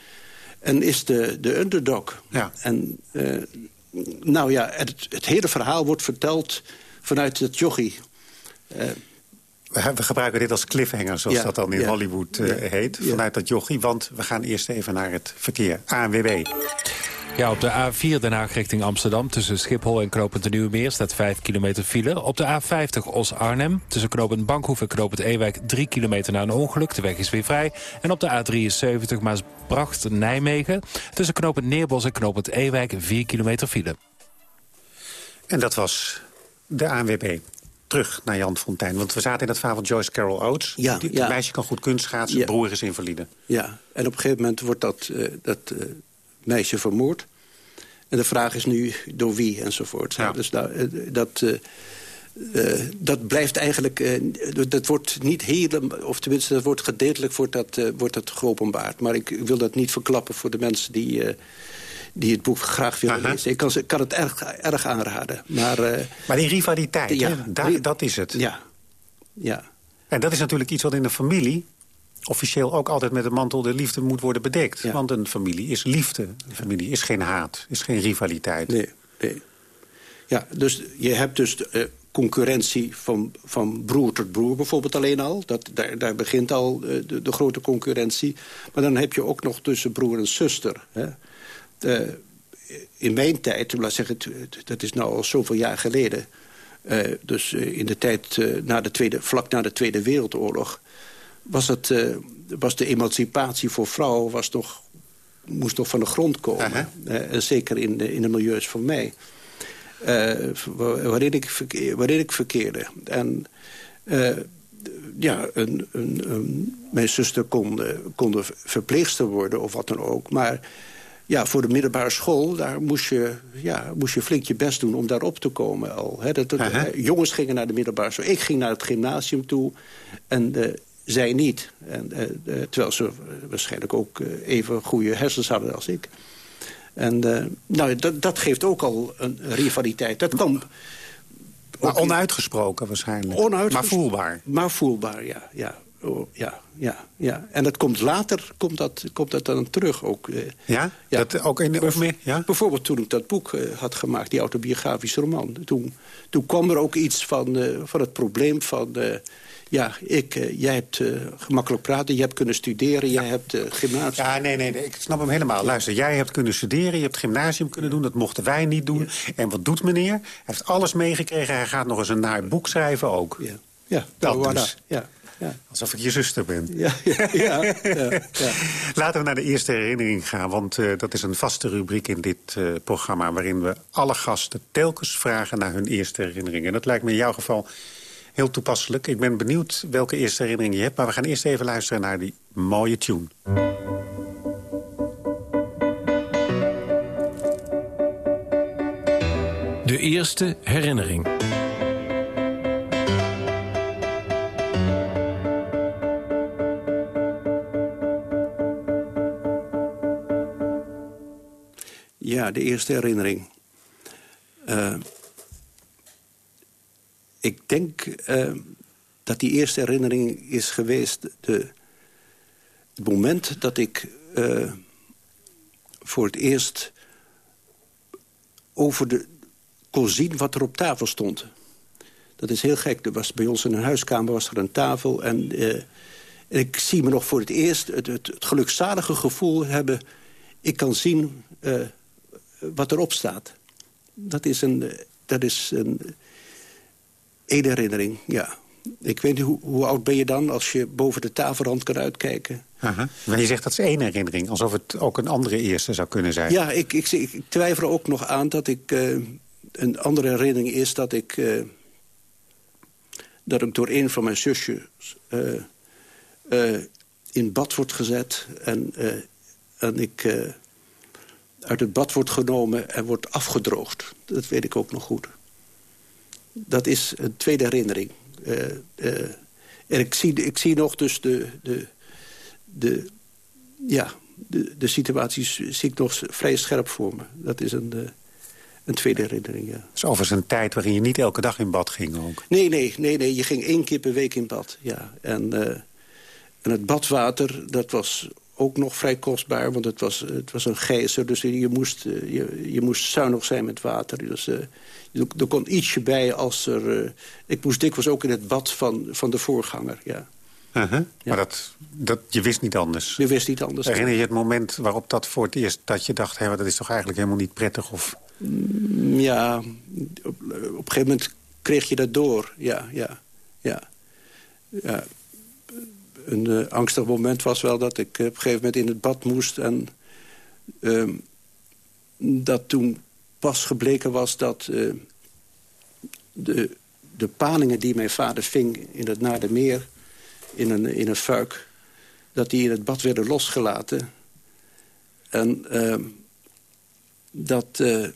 En is de, de underdog. Ja. En nou ja, het, het, hele verhaal wordt verteld vanuit het jochie. Uh, we, gebruiken dit als cliffhanger, zoals dat dan in Hollywood uh, heet. Vanuit dat jochie, want we gaan eerst even naar het verkeer. ANWB. Ja, op de A4 Den Haag richting Amsterdam... tussen Schiphol en Knopend de Nieuwe Meer staat 5 kilometer file. Op de A50 Os-Arnhem tussen Knopend Bankhoef en Knopend Ewijk... 3 kilometer na een ongeluk, de weg is weer vrij. En op de A73 Maasbracht-Nijmegen... tussen Knopend Neerbos en Knopend Ewijk 4 kilometer file. En dat was de ANWB terug naar Jan Fontijn. Want we zaten in het verhaal van Joyce Carol Oates. Ja, die, ja. meisje kan goed kunstschaatsen, ja. broer is invalide. Ja, en op een gegeven moment wordt dat, uh, dat uh, meisje vermoord. En de vraag is nu door wie enzovoort. Ja. Dus dat, dat, uh, dat blijft eigenlijk... Uh, dat wordt niet helemaal... of tenminste, dat wordt gedeeltelijk wordt dat, uh, wordt dat geopenbaard. Maar ik wil dat niet verklappen voor de mensen die, die het boek graag willen Aha. lezen. Ik kan, kan het erg, erg aanraden. Maar, maar die rivaliteit, ja, daar, dat is het. Ja. ja. En dat is natuurlijk iets wat in de familie officieel ook altijd met de mantel de liefde moet worden bedekt. Want een familie is liefde. Een familie is geen haat, is geen rivaliteit. Nee, nee. Ja, dus je hebt dus uh, concurrentie van, van broer tot broer bijvoorbeeld alleen al. Dat, daar, daar begint al uh, de, de, grote concurrentie. Maar dan heb je ook nog tussen broer en zuster. Hè. De, in mijn tijd, laat zeggen, dat is nou al zoveel jaar geleden... Uh, dus in de tijd na de tweede, vlak na de Tweede Wereldoorlog was, het, uh, was de emancipatie voor vrouwen was toch, moest toch van de grond komen. Uh, zeker in de, in de milieus van mij. Uh, waarin, ik verkeer, waarin ik verkeerde. En ja, een, een, een, mijn zuster kon, kon verpleegster worden of wat dan ook. Maar ja, voor de middelbare school, daar moest je, ja, moest je flink je best doen om daar op te komen al. dat, dat, jongens gingen naar de middelbare school. Ik ging naar het gymnasium toe. En zij niet. En, uh, terwijl ze waarschijnlijk ook uh, even goede hersens hadden als ik. En nou, dat, dat geeft ook al een rivaliteit. Dat kan... Maar onuitgesproken waarschijnlijk. Onuitges maar voelbaar. Maar voelbaar, ja. ja. Oh, ja, ja, ja. En dat komt later komt dat, komt dat dan terug ook. ja? ja? Dat ook in de, meer, ja? Bijvoorbeeld toen ik dat boek had gemaakt, die autobiografische roman. Toen, toen kwam er ook iets van, uh, van het probleem van... Uh, ja, ik, uh, jij hebt uh, gemakkelijk praten, je hebt kunnen studeren, jij hebt uh, gymnasium. Ja, nee, nee, nee, ik snap hem helemaal. Luister, jij hebt kunnen studeren, je hebt gymnasium kunnen doen, dat mochten wij niet doen. En wat doet meneer? Hij heeft alles meegekregen, hij gaat nog eens een naar boek schrijven ook. Ja, ja dat voilà. dus. Ja. Ja. Alsof ik je zuster ben. Ja, ja, ja, ja, <laughs> Laten we naar de eerste herinnering gaan. Want uh, dat is een vaste rubriek in dit uh, programma... waarin we alle gasten telkens vragen naar hun eerste herinnering. En dat lijkt me in jouw geval heel toepasselijk. Ik ben benieuwd welke eerste herinnering je hebt. Maar we gaan eerst even luisteren naar die mooie tune. De eerste herinnering. Ja, de eerste herinnering. Uh, ik denk uh, dat die eerste herinnering is geweest... De, het moment dat ik uh, voor het eerst over de, kon zien wat er op tafel stond. Dat is heel gek. Er was, bij ons in een huiskamer was er een tafel... en uh, ik zie me nog voor het eerst het, het, gelukzalige gevoel hebben... ik kan zien wat erop staat. Dat is een... Dat is een Eén herinnering, ja. ik weet niet, hoe, hoe, oud ben je dan als je boven de tafelrand kan uitkijken? Aha. Maar je zegt dat is één herinnering, alsof het ook een andere eerste zou kunnen zijn. Ja, ik, ik, ik twijfel er ook nog aan dat ik... Uh, een andere herinnering is dat ik... Uh, dat ik door een van mijn zusjes uh, in bad wordt gezet. En, en ik uit het bad wordt genomen en wordt afgedroogd. Dat weet ik ook nog goed. Dat is een tweede herinnering. en ik zie, ik zie nog dus de, de, de, ja, de, de situaties zie ik nog vrij scherp voor me. Dat is een, uh, een tweede herinnering, ja. is overigens een tijd waarin je niet elke dag in bad ging ook. Nee, nee, nee, nee. je ging één keer per week in bad, ja. En, uh, en het badwater, dat was ook nog vrij kostbaar, want het was, het was een gijzer. Dus je moest, je, je moest zuinig zijn met water. Dus uh, er kon ietsje bij als er... Uh, ik moest dikwijls ook in het bad van, van de voorganger, ja. Uh -huh. Maar dat, dat, je wist niet anders? Je wist niet anders. Herinner je het moment waarop dat voor het eerst... dat je dacht, hé, dat is toch eigenlijk helemaal niet prettig? Of... Mm, ja, op, op een gegeven moment kreeg je dat door. Ja, ja, ja. ja. Een uh, angstig moment was wel dat ik op een gegeven moment in het bad moest... en uh, dat toen pas gebleken was dat uh, de, de palingen die mijn vader ving in het Naardermeer in een, in een fuik... dat die in het bad werden losgelaten. En uh, dat, uh,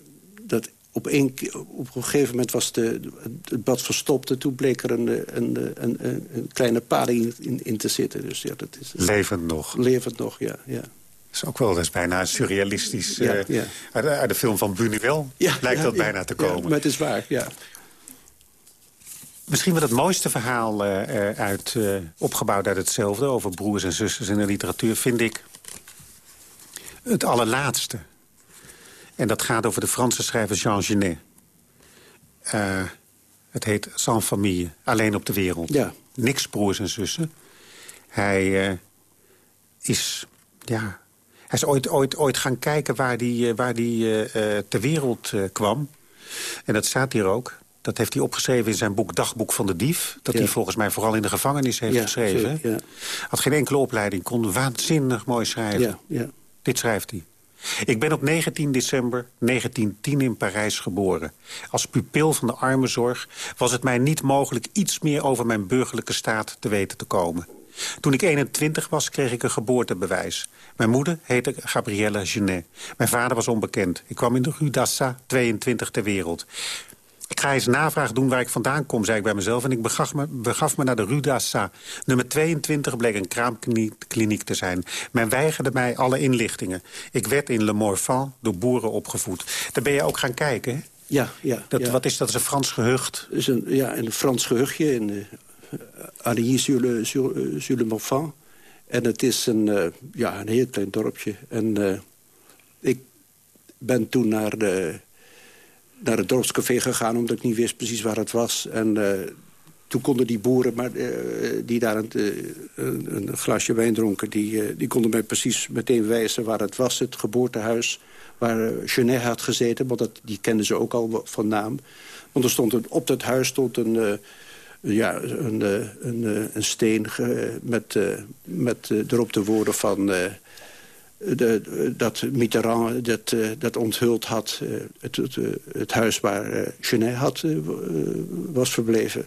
dat op, een, op een gegeven moment was de, het bad verstopt... en toen bleek er een, een, een, een kleine paling in, in, te zitten. Dus ja, dat is, levend nog? Levend nog, ja. ja. Dat is ook wel dat is bijna surrealistisch. Ja, uh, ja. Uit, uit, de film van Buñuel ja, lijkt dat bijna te komen. maar het is waar, ja. Misschien wel het mooiste verhaal uh, uit, uh, opgebouwd uit hetzelfde... over broers en zusters in de literatuur, vind ik het allerlaatste. En dat gaat over de Franse schrijver Jean Genet. Het heet Sans Famille, Alleen op de wereld. Ja. Niks broers en zussen. Hij is, ja... Hij is ooit, ooit, ooit gaan kijken waar hij waar die, ter wereld kwam. En dat staat hier ook. Dat heeft hij opgeschreven in zijn boek Dagboek van de Dief. Dat ja. hij volgens mij vooral in de gevangenis heeft ja, geschreven. Ja. Had geen enkele opleiding, kon waanzinnig mooi schrijven. Dit schrijft hij. Ik ben op 19 december 1910 in Parijs geboren. Als pupil van de armenzorg was het mij niet mogelijk... iets meer over mijn burgerlijke staat te weten te komen. Toen ik 21 was, kreeg ik een geboortebewijs. Mijn moeder heette Gabrielle Genet. Mijn vader was onbekend. Ik kwam in de Rue d'Assa 22 ter wereld. Ik ga eens navraag doen waar ik vandaan kom, zei ik bij mezelf. En ik begaf me, begaf me naar de Rue d'Assa. Nummer 22 bleek een kraamkliniek te zijn. Men weigerde mij alle inlichtingen. Ik werd in Le Morvan door boeren opgevoed. Daar ben je ook gaan kijken, hè? Ja, ja, dat, ja. Wat is dat? is een Frans gehucht? Is een, ja, een Frans gehuchtje in uh, Allier sur le, sur, uh, sur le Morvan. En het is een, uh, ja, een heel klein dorpje. En uh, ik ben toen naar de naar het dorpscafé gegaan... omdat ik niet wist precies waar het was. En uh, toen konden die boeren maar, die daar een, een, glasje wijn dronken... Die, die konden mij precies meteen wijzen waar het was. Het geboortehuis waar Genet had gezeten. Want dat, die kenden ze ook al van naam. Want er stond op dat huis stond een... ja, een, een, een steen met, met erop de woorden van de, dat Mitterrand dat, dat onthuld had. Het, het, het, huis waar Genet had, was verbleven.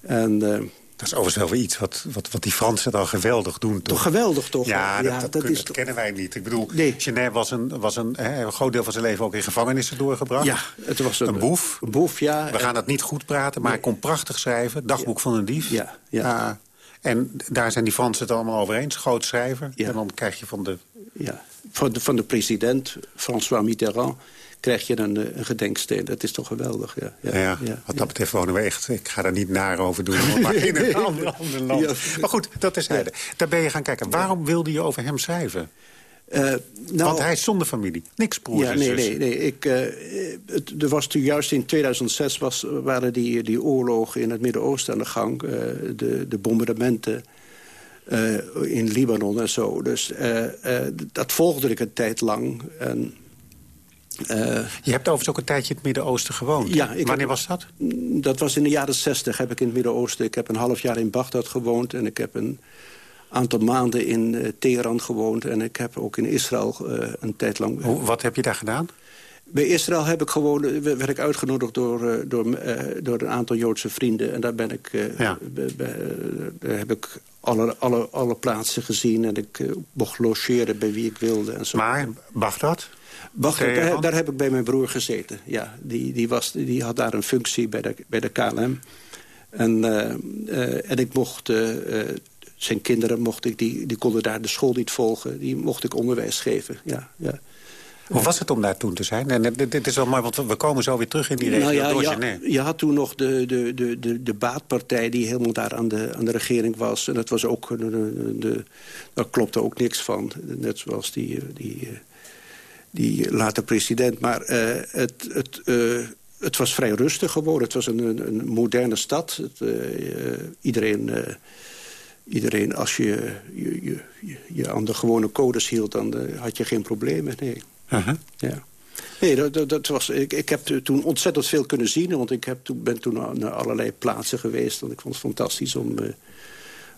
En, dat is overigens wel weer iets wat, wat, wat die Fransen dan geweldig doen. Toch, toch geweldig, toch? Ja, dat, ja, dat, dat, dat, is dat kennen wij niet. Ik bedoel, nee. Genet was, een, was een, hè, een groot deel van zijn leven ook in gevangenissen doorgebracht. Ja, het was een, een boef. Een boef, ja. We gaan dat niet goed praten, maar nee. hij kon prachtig schrijven. Dagboek ja. van een dief. Ja, ja. En daar zijn die Fransen het allemaal over eens. Groot schrijver. Ja. En dan krijg je van de... Ja, van de, van de president, François Mitterrand krijg je een, een gedenksteen. Dat is toch geweldig, ja. Ja, ja, ja wat dat betreft wonen we echt... Ik ga daar niet naar over doen, maar in een <laughs> ander, ander land. Ja. Maar goed, dat is hij. Daar ben je gaan kijken. Waarom wilde je over hem schrijven? Uh, nou, Want hij is zonder familie. Niks broers ja, nee, nee, nee. Ik, uh, het, er was toen juist in 2006 was, waren die, die oorlogen in het Midden-Oosten aan de gang. Uh, de, de bombardementen in Libanon en zo. Dus dat volgde ik een tijd lang. En je hebt overigens ook een tijdje in het Midden-Oosten gewoond. Ja, Wanneer heb- was dat? Dat was in de jaren zestig heb ik in het Midden-Oosten. Ik heb een half jaar in Bagdad gewoond. En ik heb een aantal maanden in eh, Teheran gewoond. En ik heb ook in Israël eh, een tijd lang... Hoe, wat heb je daar gedaan? Bij Israël heb ik gewoon, eh, werd ik uitgenodigd door, eh, door, eh, door een aantal Joodse vrienden. En daar ben ik, eh, Ja. be- be- eh, daar heb ik alle, alle, alle plaatsen gezien. En ik eh, mocht logeren bij wie ik wilde. En zo. Maar Bagdad? Wacht, daar, heb ik bij mijn broer gezeten. Ja, die, die, was, die had daar een functie bij de, bij de KLM. En, eh, eh, en ik mocht... eh, zijn kinderen mocht ik, die, die konden daar de school niet volgen. Die mocht ik onderwijs geven, ja. ja. Hoe was het om daar toen te zijn? En dit, is wel mooi, want we komen zo weer terug in die regio Nou ja, door je had toen nog de, de, de, de, de baatpartij die helemaal daar aan de, aan de regering was. En dat was ook, de, de, daar klopte ook niks van. Net zoals die, die, die later president. Maar eh, het, het, eh, het was vrij rustig geworden. Het was een, een, een moderne stad. Het, eh, iedereen... Iedereen, als je je, je, je, aan de gewone codes hield, dan had je geen problemen. Nee. Uh-huh. Ja. Nee, dat, dat, dat was, ik, ik heb toen ontzettend veel kunnen zien. Want ik heb toen, ben toen naar- allerlei plaatsen geweest. Want ik vond het fantastisch om...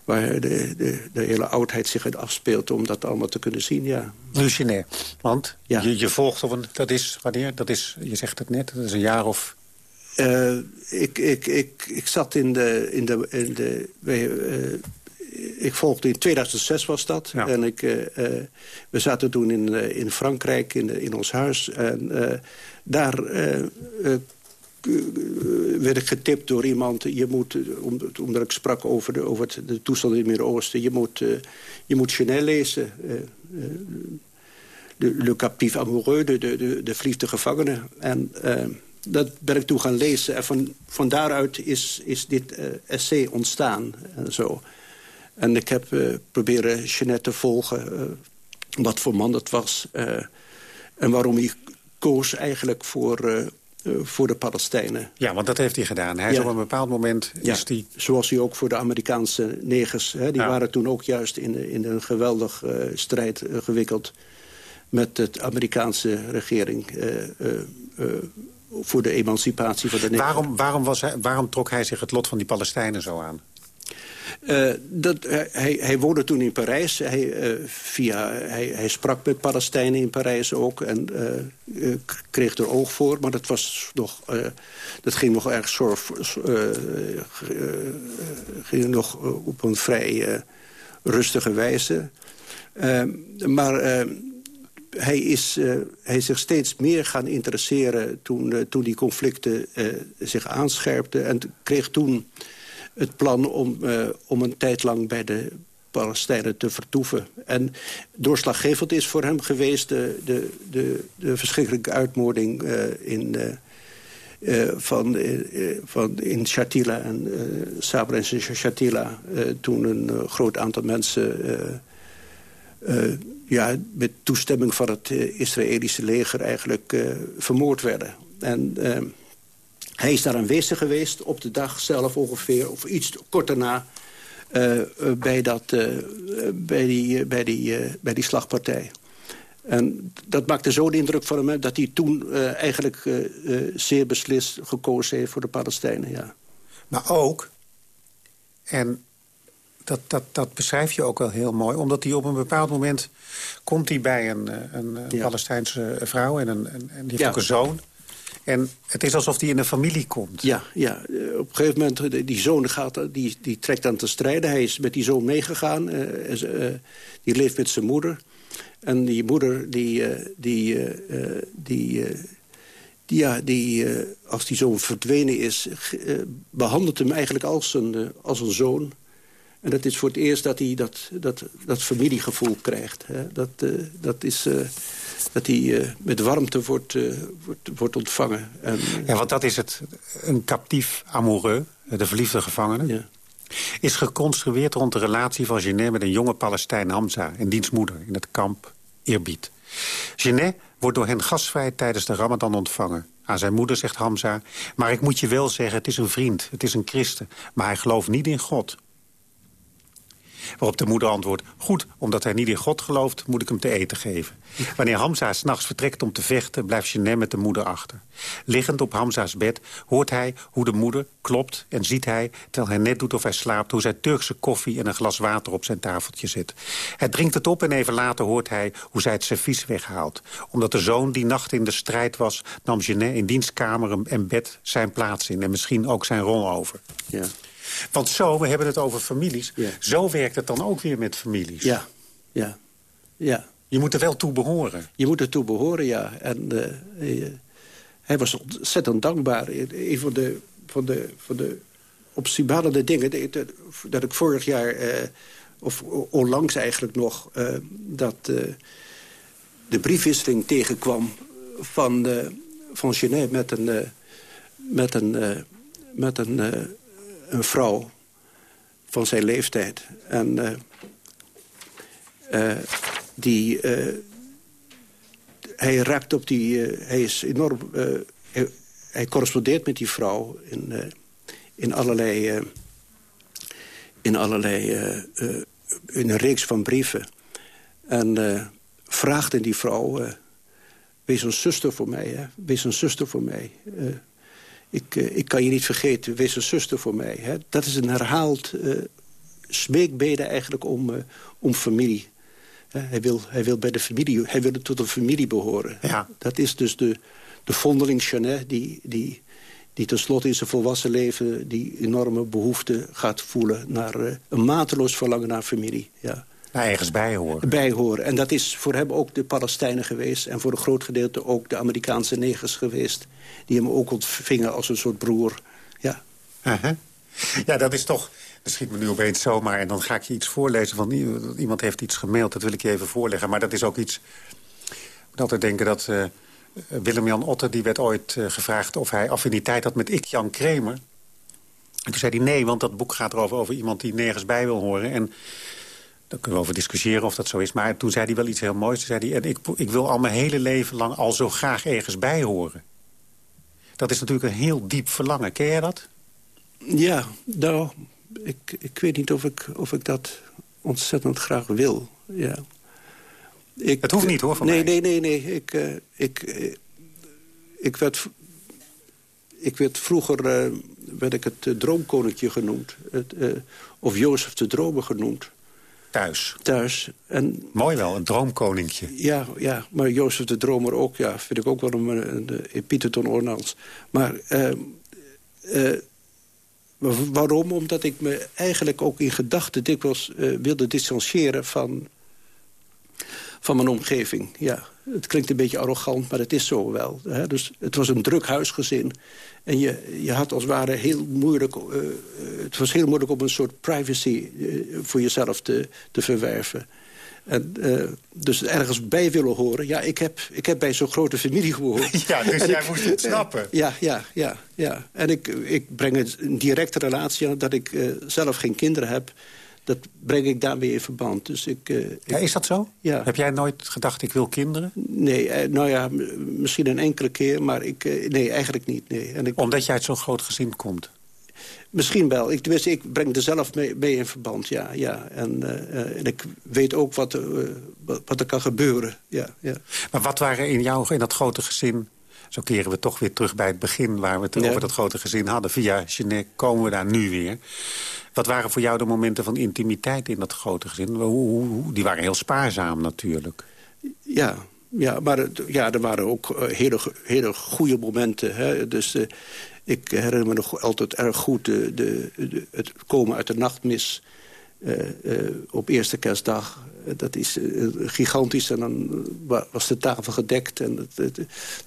waar de, de, de hele oudheid zich in afspeelt... om dat allemaal te kunnen zien, ja. Genève. Want Ja. je, je volgt op een... Dat is, wanneer? Dat is, je zegt het net, dat is een jaar of... Eh, ik, ik, ik, ik zat in de... In de, in de eh, ik volgde in 2006 was dat. Ja. En ik, eh, we zaten toen in, in Frankrijk, in, in ons huis. En daar werd ik getipt door iemand. Je moet, eh, om- omdat ik sprak over de, over de toestand in het Midden-Oosten. Je moet, eh, je moet Chanel lezen. eh, eh, de Le Captif Amoureux, de, de, de, de verliefde gevangene. En eh, dat ben ik toen gaan lezen. En van, van daaruit is, is dit eh, essay ontstaan. En, zo. en ik heb eh, proberen Jeannette te volgen. eh, wat voor man dat was. eh, en waarom hij koos eigenlijk voor, eh, eh, voor de Palestijnen. Ja, want dat heeft hij gedaan. Hij is Ja. op een bepaald moment... Ja, Is die, zoals hij ook voor de Amerikaanse negers. Hè, die Ja. waren toen ook juist in, in een geweldig eh, strijd eh, gewikkeld... met de Amerikaanse regering eh, eh, eh, voor de emancipatie van de negers. waarom, waarom, was hij, waarom trok hij zich het lot van die Palestijnen zo aan? Eh, dat, hij- hij, hij woonde toen in Parijs. Hij, eh, via, hij, hij sprak met Palestijnen in Parijs ook. En eh, eh, kreeg er oog voor. Maar dat, was nog, eh, dat ging nog erg zorg, eh, eh, ging nog eh, op een vrij eh, rustige wijze. Eh, maar eh, hij, is, eh, hij zich steeds meer gaan interesseren toen, eh, toen die conflicten eh, zich aanscherpten. En kreeg toen het plan om, eh, om een tijd lang bij de Palestijnen te vertoeven. En doorslaggevend is voor hem geweest de, de, de, de verschrikkelijke uitmoording eh, in, eh, van, van in Shatila en eh Sabra en Shatila. toen een groot aantal mensen ja, met toestemming van het Israëlische leger eigenlijk vermoord werden. En hij is daar aanwezig geweest op de dag zelf ongeveer, of iets kort daarna... eh, eh, bij, dat, eh, bij, die, bij, die, bij die slagpartij. En dat maakte zo'n indruk van hem... dat hij toen eigenlijk zeer beslist gekozen heeft voor de Palestijnen. Ja. Maar ook, en dat, dat, dat beschrijf je ook wel heel mooi... omdat hij op een bepaald moment komt hij bij een, een, Ja. Palestijnse vrouw... en, een, en, en die heeft Ja. ook een zoon. En het is alsof hij in een familie komt. Ja, ja. eh, op een gegeven moment, eh, die zoon gaat, eh, die, die trekt aan te strijden. Hij is met die zoon meegegaan. die leeft met zijn moeder. En die moeder, die, die, die, die, ja, die als die zoon verdwenen is... eh, behandelt hem eigenlijk als een, als een zoon. En dat is voor het eerst dat hij dat, dat, dat familiegevoel krijgt. Hè. Dat, dat is... dat hij eh, met warmte wordt, eh, wordt, wordt ontvangen. En, Ja, want dat is het. Een captief amoureux, de verliefde gevangene... ja. is geconstrueerd rond de relatie van Genet met een jonge Palestijn Hamza... en diens moeder in het kamp Eerbied. Genet wordt door hen gastvrij tijdens de ramadan ontvangen. Aan zijn moeder zegt Hamza... maar ik moet je wel zeggen, het is een vriend, het is een christen... maar hij gelooft niet in God. Waarop de moeder antwoordt, goed, omdat hij niet in God gelooft, moet ik hem te eten geven. Wanneer Hamza s'nachts vertrekt om te vechten, blijft Genet met de moeder achter. Liggend op Hamza's bed hoort hij hoe de moeder klopt en ziet hij, terwijl hij net doet of hij slaapt, hoe zij Turkse koffie en een glas water op zijn tafeltje zet. Hij drinkt het op en even later hoort hij hoe zij het servies weghaalt. Omdat de zoon die nacht in de strijd was, nam Genet in dienstkamer en bed zijn plaats in en misschien ook zijn rol over. Ja. Want zo, we hebben het over families. Ja. Zo werkt het dan ook weer met families. Ja, ja, ja. Je moet er wel toe behoren. Je moet ertoe behoren, ja. En eh, eh, hij was ontzettend dankbaar. Een van de, van de, van de dingen... dat- ik vorig jaar, eh, of onlangs eigenlijk nog... dat de briefwisseling tegenkwam van, van Genet met een, met een, met een, een vrouw van zijn leeftijd. En eh, eh, die... eh, hij raakt op die... hij is enorm... hij, hij correspondeert met die vrouw in, in allerlei... in allerlei... in een reeks van brieven. En vraagt in die vrouw... wees een zuster voor mij, hè. Wees een zuster voor mij. Ik, eh, ik kan je niet vergeten, wees een zuster voor mij. Hè. Dat is een herhaald eh smeekbede eigenlijk om, eh, om familie. Hij, wil, hij wil bij de familie, hij wil tot een familie behoren. Ja. Dat is dus de, de vondeling Chenet die, die, die tenslotte in zijn volwassen leven... die enorme behoefte gaat voelen naar een mateloos verlangen naar familie. Ja. Ergens bij horen. Bijhoren. En dat is voor hem ook de Palestijnen geweest... en voor een groot gedeelte ook de Amerikaanse negers geweest... die hem ook ontvingen als een soort broer. Ja. Uh-huh. Ja, dat is toch... Dat schiet me nu opeens zomaar. En dan ga ik je iets voorlezen. Van, iemand heeft iets gemaild, dat wil ik je even voorleggen. Maar dat is ook iets... Ik moet altijd denken dat... eh, Willem-Jan Otter die werd ooit eh, gevraagd of hij affiniteit had met ik, Jan Kramer. En toen zei hij nee, want dat boek gaat erover over iemand die nergens bij wil horen. En daar kunnen we over discussiëren of dat zo is. Maar toen zei hij wel iets heel moois. Toen zei hij, en ik, ik wil al mijn hele leven lang al zo graag ergens bij horen. Dat is natuurlijk een heel diep verlangen. Ken jij dat? Ja, nou, ik, ik weet niet of ik, of ik dat ontzettend graag wil. Ja. Ik, Het hoeft niet, hoor, van nee, mij. Nee, nee, nee. Ik, eh, ik, eh, ik, werd, ik werd vroeger eh, werd ik het droomkoninkje genoemd. Het, of Jozef de Dromer genoemd. Thuis. Thuis. En Mooi wel, een droomkoninkje. ja, ja, maar Jozef de Dromer ook, ja, vind ik ook wel een, een, een epiteton Ornans. Maar eh, eh, wa- waarom? Omdat ik me eigenlijk ook in gedachten dikwijls eh, wilde distancieren van, van mijn omgeving. Ja, het klinkt een beetje arrogant, maar het is zo wel. Hè? Dus het was een druk huisgezin. En je, je had als het ware heel moeilijk... eh, eh, het was heel moeilijk om een soort privacy eh, voor jezelf te, te verwerven. En, dus ergens bij willen horen. Ja, ik heb, ik heb bij zo'n grote familie gehoord. <laughs> Ja, dus En jij ik- moest het snappen. ja, ja, ja, ja. En ik, ik breng een directe relatie aan dat ik zelf geen kinderen heb. Dat breng ik daarmee in verband. Dus ik, eh, ik- Ja, is dat zo? Ja. Heb jij nooit gedacht, ik wil kinderen? Nee, eh, nou ja, misschien een enkele keer, maar ik, eh, nee, eigenlijk niet. Nee. En ik, Omdat jij uit zo'n groot gezin komt. Misschien wel. Ik, tenminste, ik breng er zelf mee, mee in verband, ja. ja. En, en ik weet ook wat, wat, wat er kan gebeuren. Ja, ja. Maar wat waren in jou, in dat grote gezin... Zo keren we toch weer terug bij het begin... waar we het Ja. over dat grote gezin hadden. Via Genet komen we daar nu weer. Wat waren voor jou de momenten van intimiteit in dat grote gezin? Hoe, hoe, die waren heel spaarzaam natuurlijk. Ja, ja maar ja, er waren ook eh, hele, hele goede momenten. Hè? Dus eh, ik herinner me nog altijd erg goed de, de, de- het komen uit de nachtmis... eh, op eerste kerstdag. Eh, Dat is eh, gigantisch en dan wa- was de tafel gedekt. En het-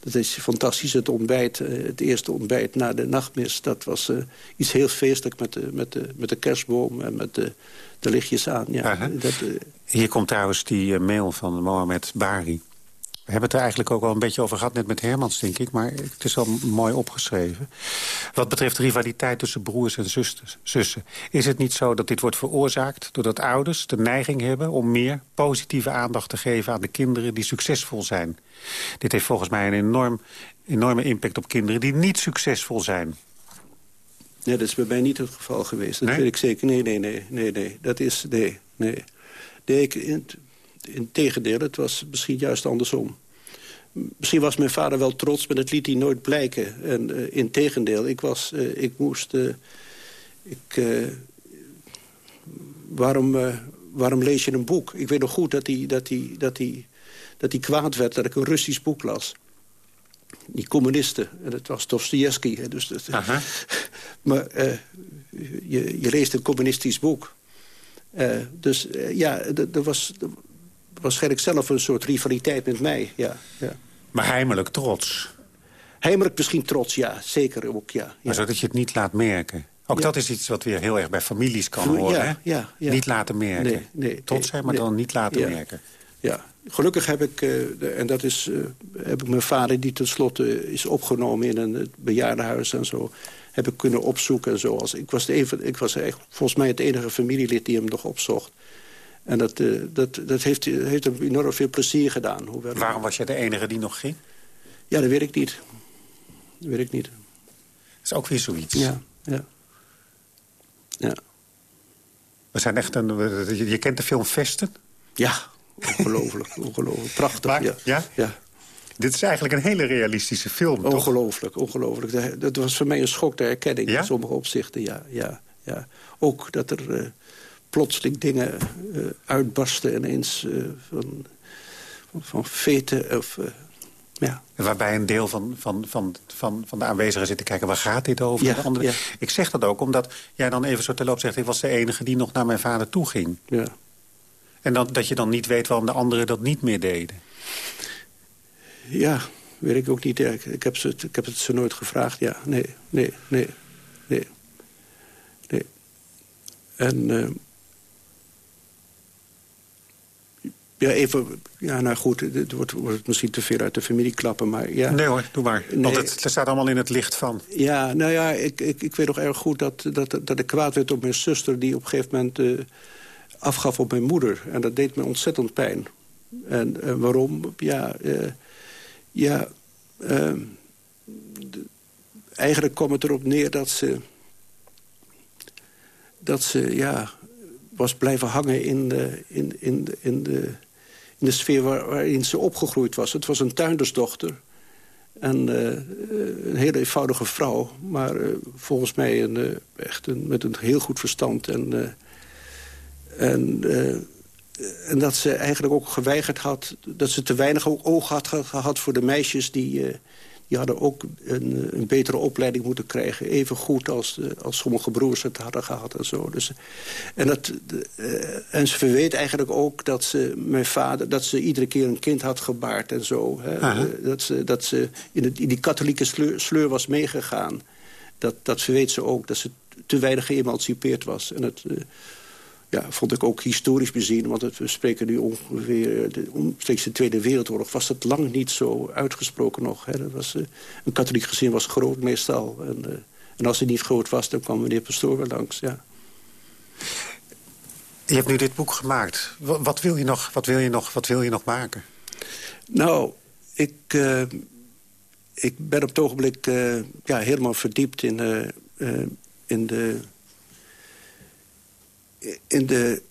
dat is fantastisch, het ontbijt. eh, het eerste ontbijt na de nachtmis. Dat was eh, iets heel feestelijk met de, met, de, met de kerstboom en met de, de lichtjes aan. Ja, dat, eh, Hier komt trouwens die eh, mail van Mohamed Bari. We hebben het er eigenlijk ook al een beetje over gehad, net met Hermans, denk ik. Maar het is al mooi opgeschreven. Wat betreft rivaliteit tussen broers en zusters, zussen... is het niet zo dat dit wordt veroorzaakt doordat ouders de neiging hebben... om meer positieve aandacht te geven aan de kinderen die succesvol zijn? Dit heeft volgens mij een enorm, enorme impact op kinderen die niet succesvol zijn. Nee, dat is bij mij niet het geval geweest. Dat Nee? weet ik zeker. Nee, nee, nee, nee, nee. Dat is, nee, nee. nee ik, in, in tegendeel, het was misschien juist andersom. Misschien was mijn vader wel trots, maar dat liet hij nooit blijken. En uh, in tegendeel, ik, was, uh, ik moest... Uh, ik, waarom, waarom lees je een boek? Ik weet nog goed dat hij, dat, hij, dat, hij, dat hij kwaad werd dat ik een Russisch boek las. Die communisten, en dat was Dostoevsky. Dus dat, <laughs> maar je, je leest een communistisch boek. dus ja, er was waarschijnlijk zelf een soort rivaliteit met mij. Ja, ja. Maar heimelijk trots? Heimelijk misschien trots, ja. Zeker ook, ja. Maar zodat je het niet laat merken? Ook dat is iets wat weer heel erg bij families kan horen, hè? Ja, ja. Niet laten merken. Nee, nee, trots zijn, maar dan niet laten merken. Ja, gelukkig heb ik, uh, en dat is, uh, heb ik mijn vader... die tenslotte is opgenomen in een bejaardenhuis en zo... heb ik kunnen opzoeken en zo. Als, ik was, de even, ik was echt, volgens mij het enige familielid die hem nog opzocht. En dat, uh, dat, dat heeft, heeft hem enorm veel plezier gedaan. Hoewel Waarom was je de enige die nog ging? Ja, dat weet ik niet. Dat weet ik niet. Dat is ook weer zoiets. Ja, ja. Ja. We zijn echt een... Je kent de film Vesten? Ja, ongelooflijk. <laughs> ongelooflijk. Prachtig, maar, ja. ja. ja? Dit is eigenlijk een hele realistische film, Ongelooflijk, toch? ongelooflijk. Dat was voor mij een schok, de herkenning in sommige opzichten. Ja, ja, ja. Ook dat er... Uh, plotseling dingen uh, uitbarsten ineens uh, van, van veten. Of, uh, ja. Waarbij een deel van, van, van, van, van de aanwezigen zit te kijken... waar gaat dit over? Ja, de andere... ja. Ik zeg dat ook omdat jij dan even zo te loop zegt... ik was de enige die nog naar mijn vader toe ging. Ja. En dan, dat je dan niet weet waarom de anderen dat niet meer deden. Ja, weet ik ook niet. Ik, ik, heb, ze, ik heb het ze nooit gevraagd. Ja, nee, nee, nee, nee. nee. En... Ja, even, ja, nou goed, het wordt, wordt misschien te veel uit de familie klappen, maar ja. Nee hoor, doe maar, nee. want het, staat allemaal in het licht van. Ja, nou ja, ik, ik, ik weet nog erg goed dat, dat, dat ik kwaad werd op mijn zuster... die op een gegeven moment uh, afgaf op mijn moeder. En dat deed me ontzettend pijn. En uh, waarom? Ja, uh, ja ehm, eigenlijk kwam het erop neer dat ze... dat ze, ja, was blijven hangen in de, in, in, in de in de sfeer waarin ze opgegroeid was. Het was een tuindersdochter. En uh, een hele eenvoudige vrouw. Maar uh, volgens mij een, uh, echt een, met een heel goed verstand. En, en, en dat ze eigenlijk ook geweigerd had... dat ze te weinig oog had gehad voor de meisjes... die, die hadden ook een, een, betere opleiding moeten krijgen. Even goed als, als sommige broers het hadden gehad en zo. Dus, en, dat, uh, en ze verweet eigenlijk ook dat ze mijn vader... dat ze iedere keer een kind had gebaard en zo. Hè? Uh, dat ze, dat ze in, het, in die katholieke sleur, sleur was meegegaan. Dat, dat verweet ze ook, dat ze te weinig geëmancipeerd was. En het, ja, vond ik ook historisch bezien. Want het, we spreken nu ongeveer de, omstreeks de Tweede Wereldoorlog... was het lang niet zo uitgesproken nog. Hè. Dat was, uh, een katholiek gezin was groot meestal. En, uh, en als het niet groot was, dan kwam meneer Pastoor weer langs. Ja. Je hebt nu dit boek gemaakt. Wat, wil, je nog, wat, wil, je nog, wat wil je nog maken? Nou, ik, uh, ik ben op het ogenblik ja, helemaal verdiept in, in de in de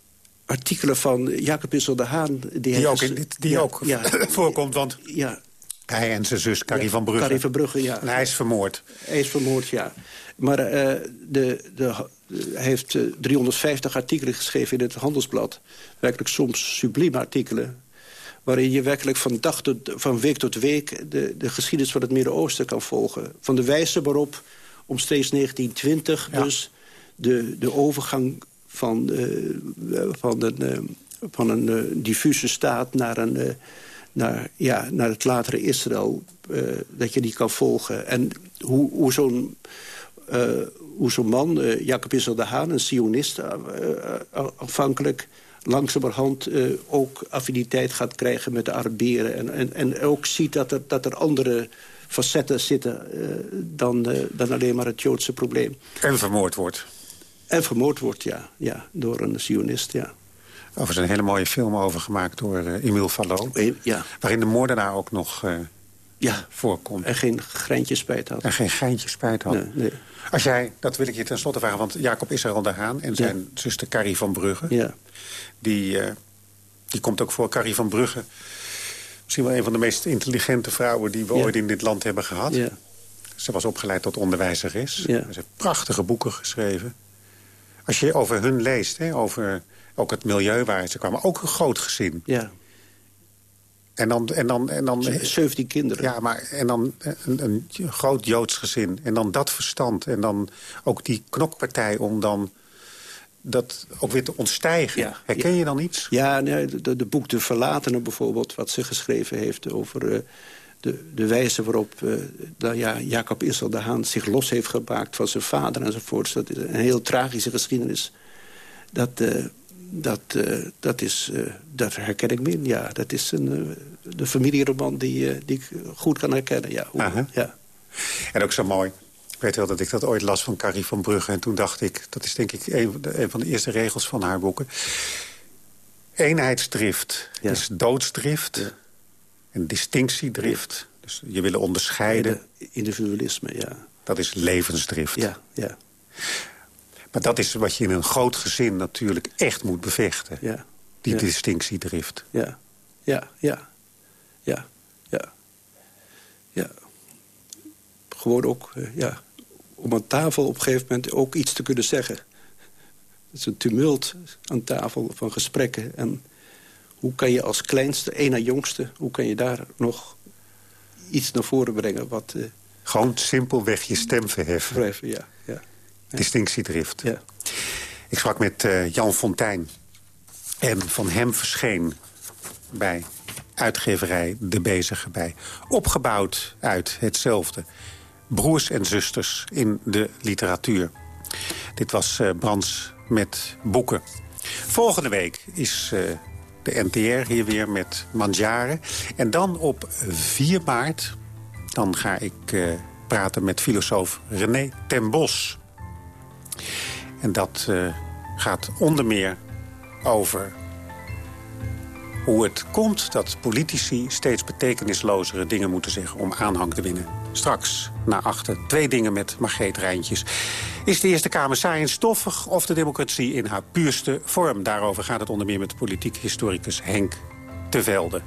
artikelen van Jacob Wissel de Haan... Die, die ook, in, die, die ja, ook ja, <clears throat> voorkomt, want ja, hij en zijn zus Carrie van Brugge. Carrie van Brugge, ja. En hij is vermoord. Hij is vermoord, ja. Maar uh, de, de, hij heeft uh, 350 artikelen geschreven in het Handelsblad. Werkelijk soms sublieme artikelen. Waarin je werkelijk van, dag tot, van week tot week... De, de geschiedenis van het Midden-Oosten kan volgen. Van de wijze waarop omstreeks 1920 ja. dus... De, de overgang van, uh, van een, uh, van een uh, diffuse staat naar, een, naar, ja, naar het latere Israël... dat je die kan volgen. En hoe, hoe zo'n hoe zo'n man, Jacob Israël de Haan, een sionist... afhankelijk langzamerhand ook affiniteit gaat krijgen met de Arabieren. En, en, en ook ziet dat er, dat er andere facetten zitten dan, dan alleen maar het Joodse probleem. En vermoord wordt. En vermoord wordt, ja, ja door een sionist, ja. Over een hele mooie film over gemaakt door uh, Emile Fallo. Ja. Waarin de moordenaar ook nog uh, ja. voorkomt. En geen greintje spijt had. En geen geintje spijt had. Nee, nee. Als jij, dat wil ik je tenslotte vragen, want Jacob Israël de Haan... en zijn zuster Carrie van Brugge, Ja. die, eh, die komt ook voor. Carrie van Brugge, misschien wel een van de meest intelligente vrouwen... die we Ja. ooit in dit land hebben gehad. Ja. Ze was opgeleid tot onderwijzeres. Ja. Ze heeft prachtige boeken geschreven. Als je over hun leest, hè, over ook het milieu waar ze kwamen... ook een groot gezin. Ja. En dan... En dan, en dan 17 kinderen. ja, maar en dan een, een groot Joods gezin. En dan dat verstand. En dan ook die knokpartij om dan dat ook weer te ontstijgen. Ja, Herken je dan iets? Ja, nee, de, de boek De Verlatene bijvoorbeeld, wat ze geschreven heeft over eh, de, de wijze waarop eh, ja, Jacob Issel de Haan zich los heeft gemaakt van zijn vader enzovoorts. Dat is een heel tragische geschiedenis. Dat, eh, dat, eh, dat, is, dat herken ik me in, ja. Dat is een de familieroman die, die ik goed kan herkennen, ja. Hoe- ja. En ook zo mooi. Ik weet wel dat ik dat ooit las van Carrie van Brugge. En toen dacht ik, dat is denk ik een, van de- een van de eerste regels van haar boeken. Eenheidsdrift Ja. is doodsdrift. En distinctiedrift. Dus je willen onderscheiden, De individualisme, ja. dat is levensdrift. Ja, ja, Maar dat is wat je in een groot gezin natuurlijk echt moet bevechten. ja. Die ja. distinctiedrift. Ja, ja, ja, ja, ja, ja. Gewoon ook, eh, ja, om aan tafel op een gegeven moment ook iets te kunnen zeggen. Het is een tumult aan tafel van gesprekken. En hoe kan je als kleinste, één na jongste... hoe kan je daar nog iets naar voren brengen wat... eh Gewoon simpelweg je stem verheffen. wrijven, ja, ja, Distinctiedrift. ja. Ik sprak met eh, Jan Fontijn. En van hem verscheen bij uitgeverij De Bezige bij. Opgebouwd uit hetzelfde. Broers en zusters in de literatuur. Dit was eh Brands met boeken. Volgende week is de NTR hier weer met Manjaren. En dan op 4 maart... dan ga ik eh, praten met filosoof René ten Bos. En dat eh, gaat onder meer over hoe het komt dat politici steeds betekenislozere dingen moeten zeggen om aanhang te winnen. Straks, na achter, twee dingen met Margreet Rijntjes. Is de Eerste Kamer saai en stoffig of de democratie in haar puurste vorm? Daarover gaat het onder meer met politiek historicus Henk te Velde.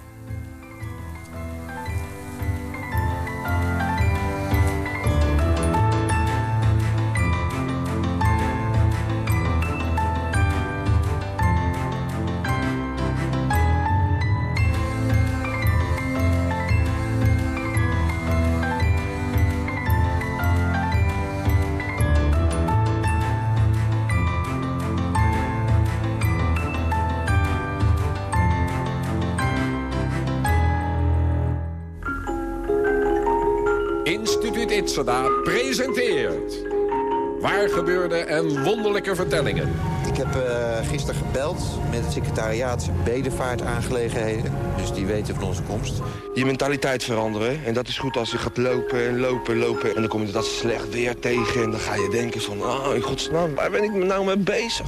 En wonderlijke vertellingen. Ik heb eh, gisteren gebeld met het secretariaat bedevaartaangelegenheden. Dus die weten van onze komst. je mentaliteit veranderen. En dat is goed als je gaat lopen en lopen, lopen. En dan kom je dat slecht weer tegen. En dan ga je denken van, ah, in godsnaam, waar ben ik me nou mee bezig?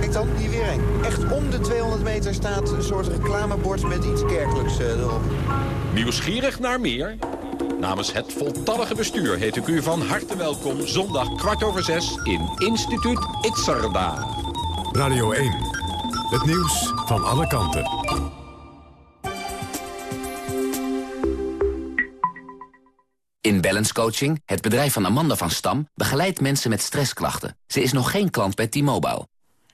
Kijk dan, hier weer een. Echt om de 200 meter staat een soort reclamebord met iets kerkelijks eh, erop. Nieuwsgierig naar meer? Namens het voltallige bestuur heet ik u van harte welkom... zondag kwart over zes in Instituut Itzerda. Radio 1. Het nieuws van alle kanten. In Balance Coaching, het bedrijf van Amanda van Stam... begeleidt mensen met stressklachten. Ze is nog geen klant bij T-Mobile.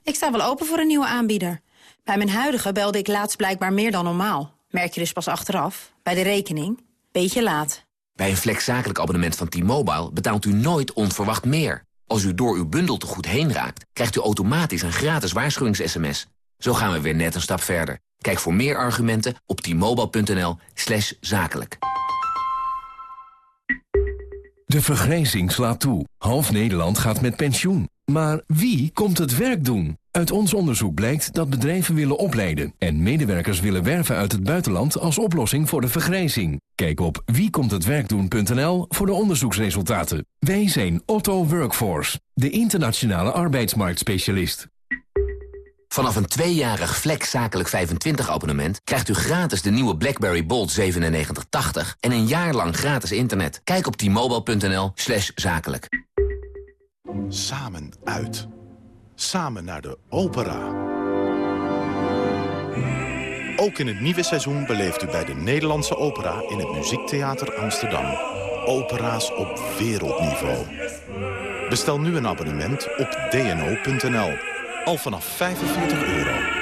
Ik sta wel open voor een nieuwe aanbieder. Bij mijn huidige belde ik laatst blijkbaar meer dan normaal. Merk je dus pas achteraf. Bij de rekening. Beetje laat. Bij een flexzakelijk abonnement van T-Mobile betaalt u nooit onverwacht meer. Als u door uw bundel te goed heen raakt, krijgt u automatisch een gratis waarschuwings-sms. Zo gaan we weer net een stap verder. Kijk voor meer argumenten op t-mobile.nl slash zakelijk. De vergrijzing slaat toe. Half Nederland gaat met pensioen. Maar wie komt het werk doen? Uit ons onderzoek blijkt dat bedrijven willen opleiden... en medewerkers willen werven uit het buitenland als oplossing voor de vergrijzing. Kijk op wiekomthetwerkdoen.nl voor de onderzoeksresultaten. Wij zijn Otto Workforce, de internationale arbeidsmarktspecialist. Vanaf een tweejarig Flex Zakelijk 25 abonnement... krijgt u gratis de nieuwe BlackBerry Bold 9780... en een jaar lang gratis internet. Kijk op t-mobile.nl zakelijk. Samen uit. Samen naar de opera. Ook in het nieuwe seizoen beleeft u bij de Nederlandse opera... in het Muziektheater Amsterdam. Opera's op wereldniveau. Bestel nu een abonnement op dno.nl. Al vanaf 45 euro.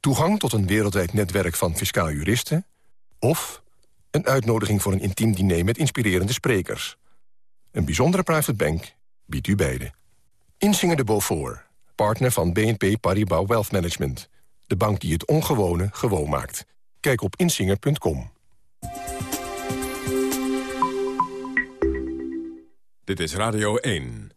Toegang tot een wereldwijd netwerk van fiscaal juristen... of een uitnodiging voor een intiem diner met inspirerende sprekers. Een bijzondere private bank biedt u beide. Insinger de Beaufort, partner van BNP Paribas Wealth Management. De bank die het ongewone gewoon maakt. Kijk op insinger.com. Dit is Radio 1.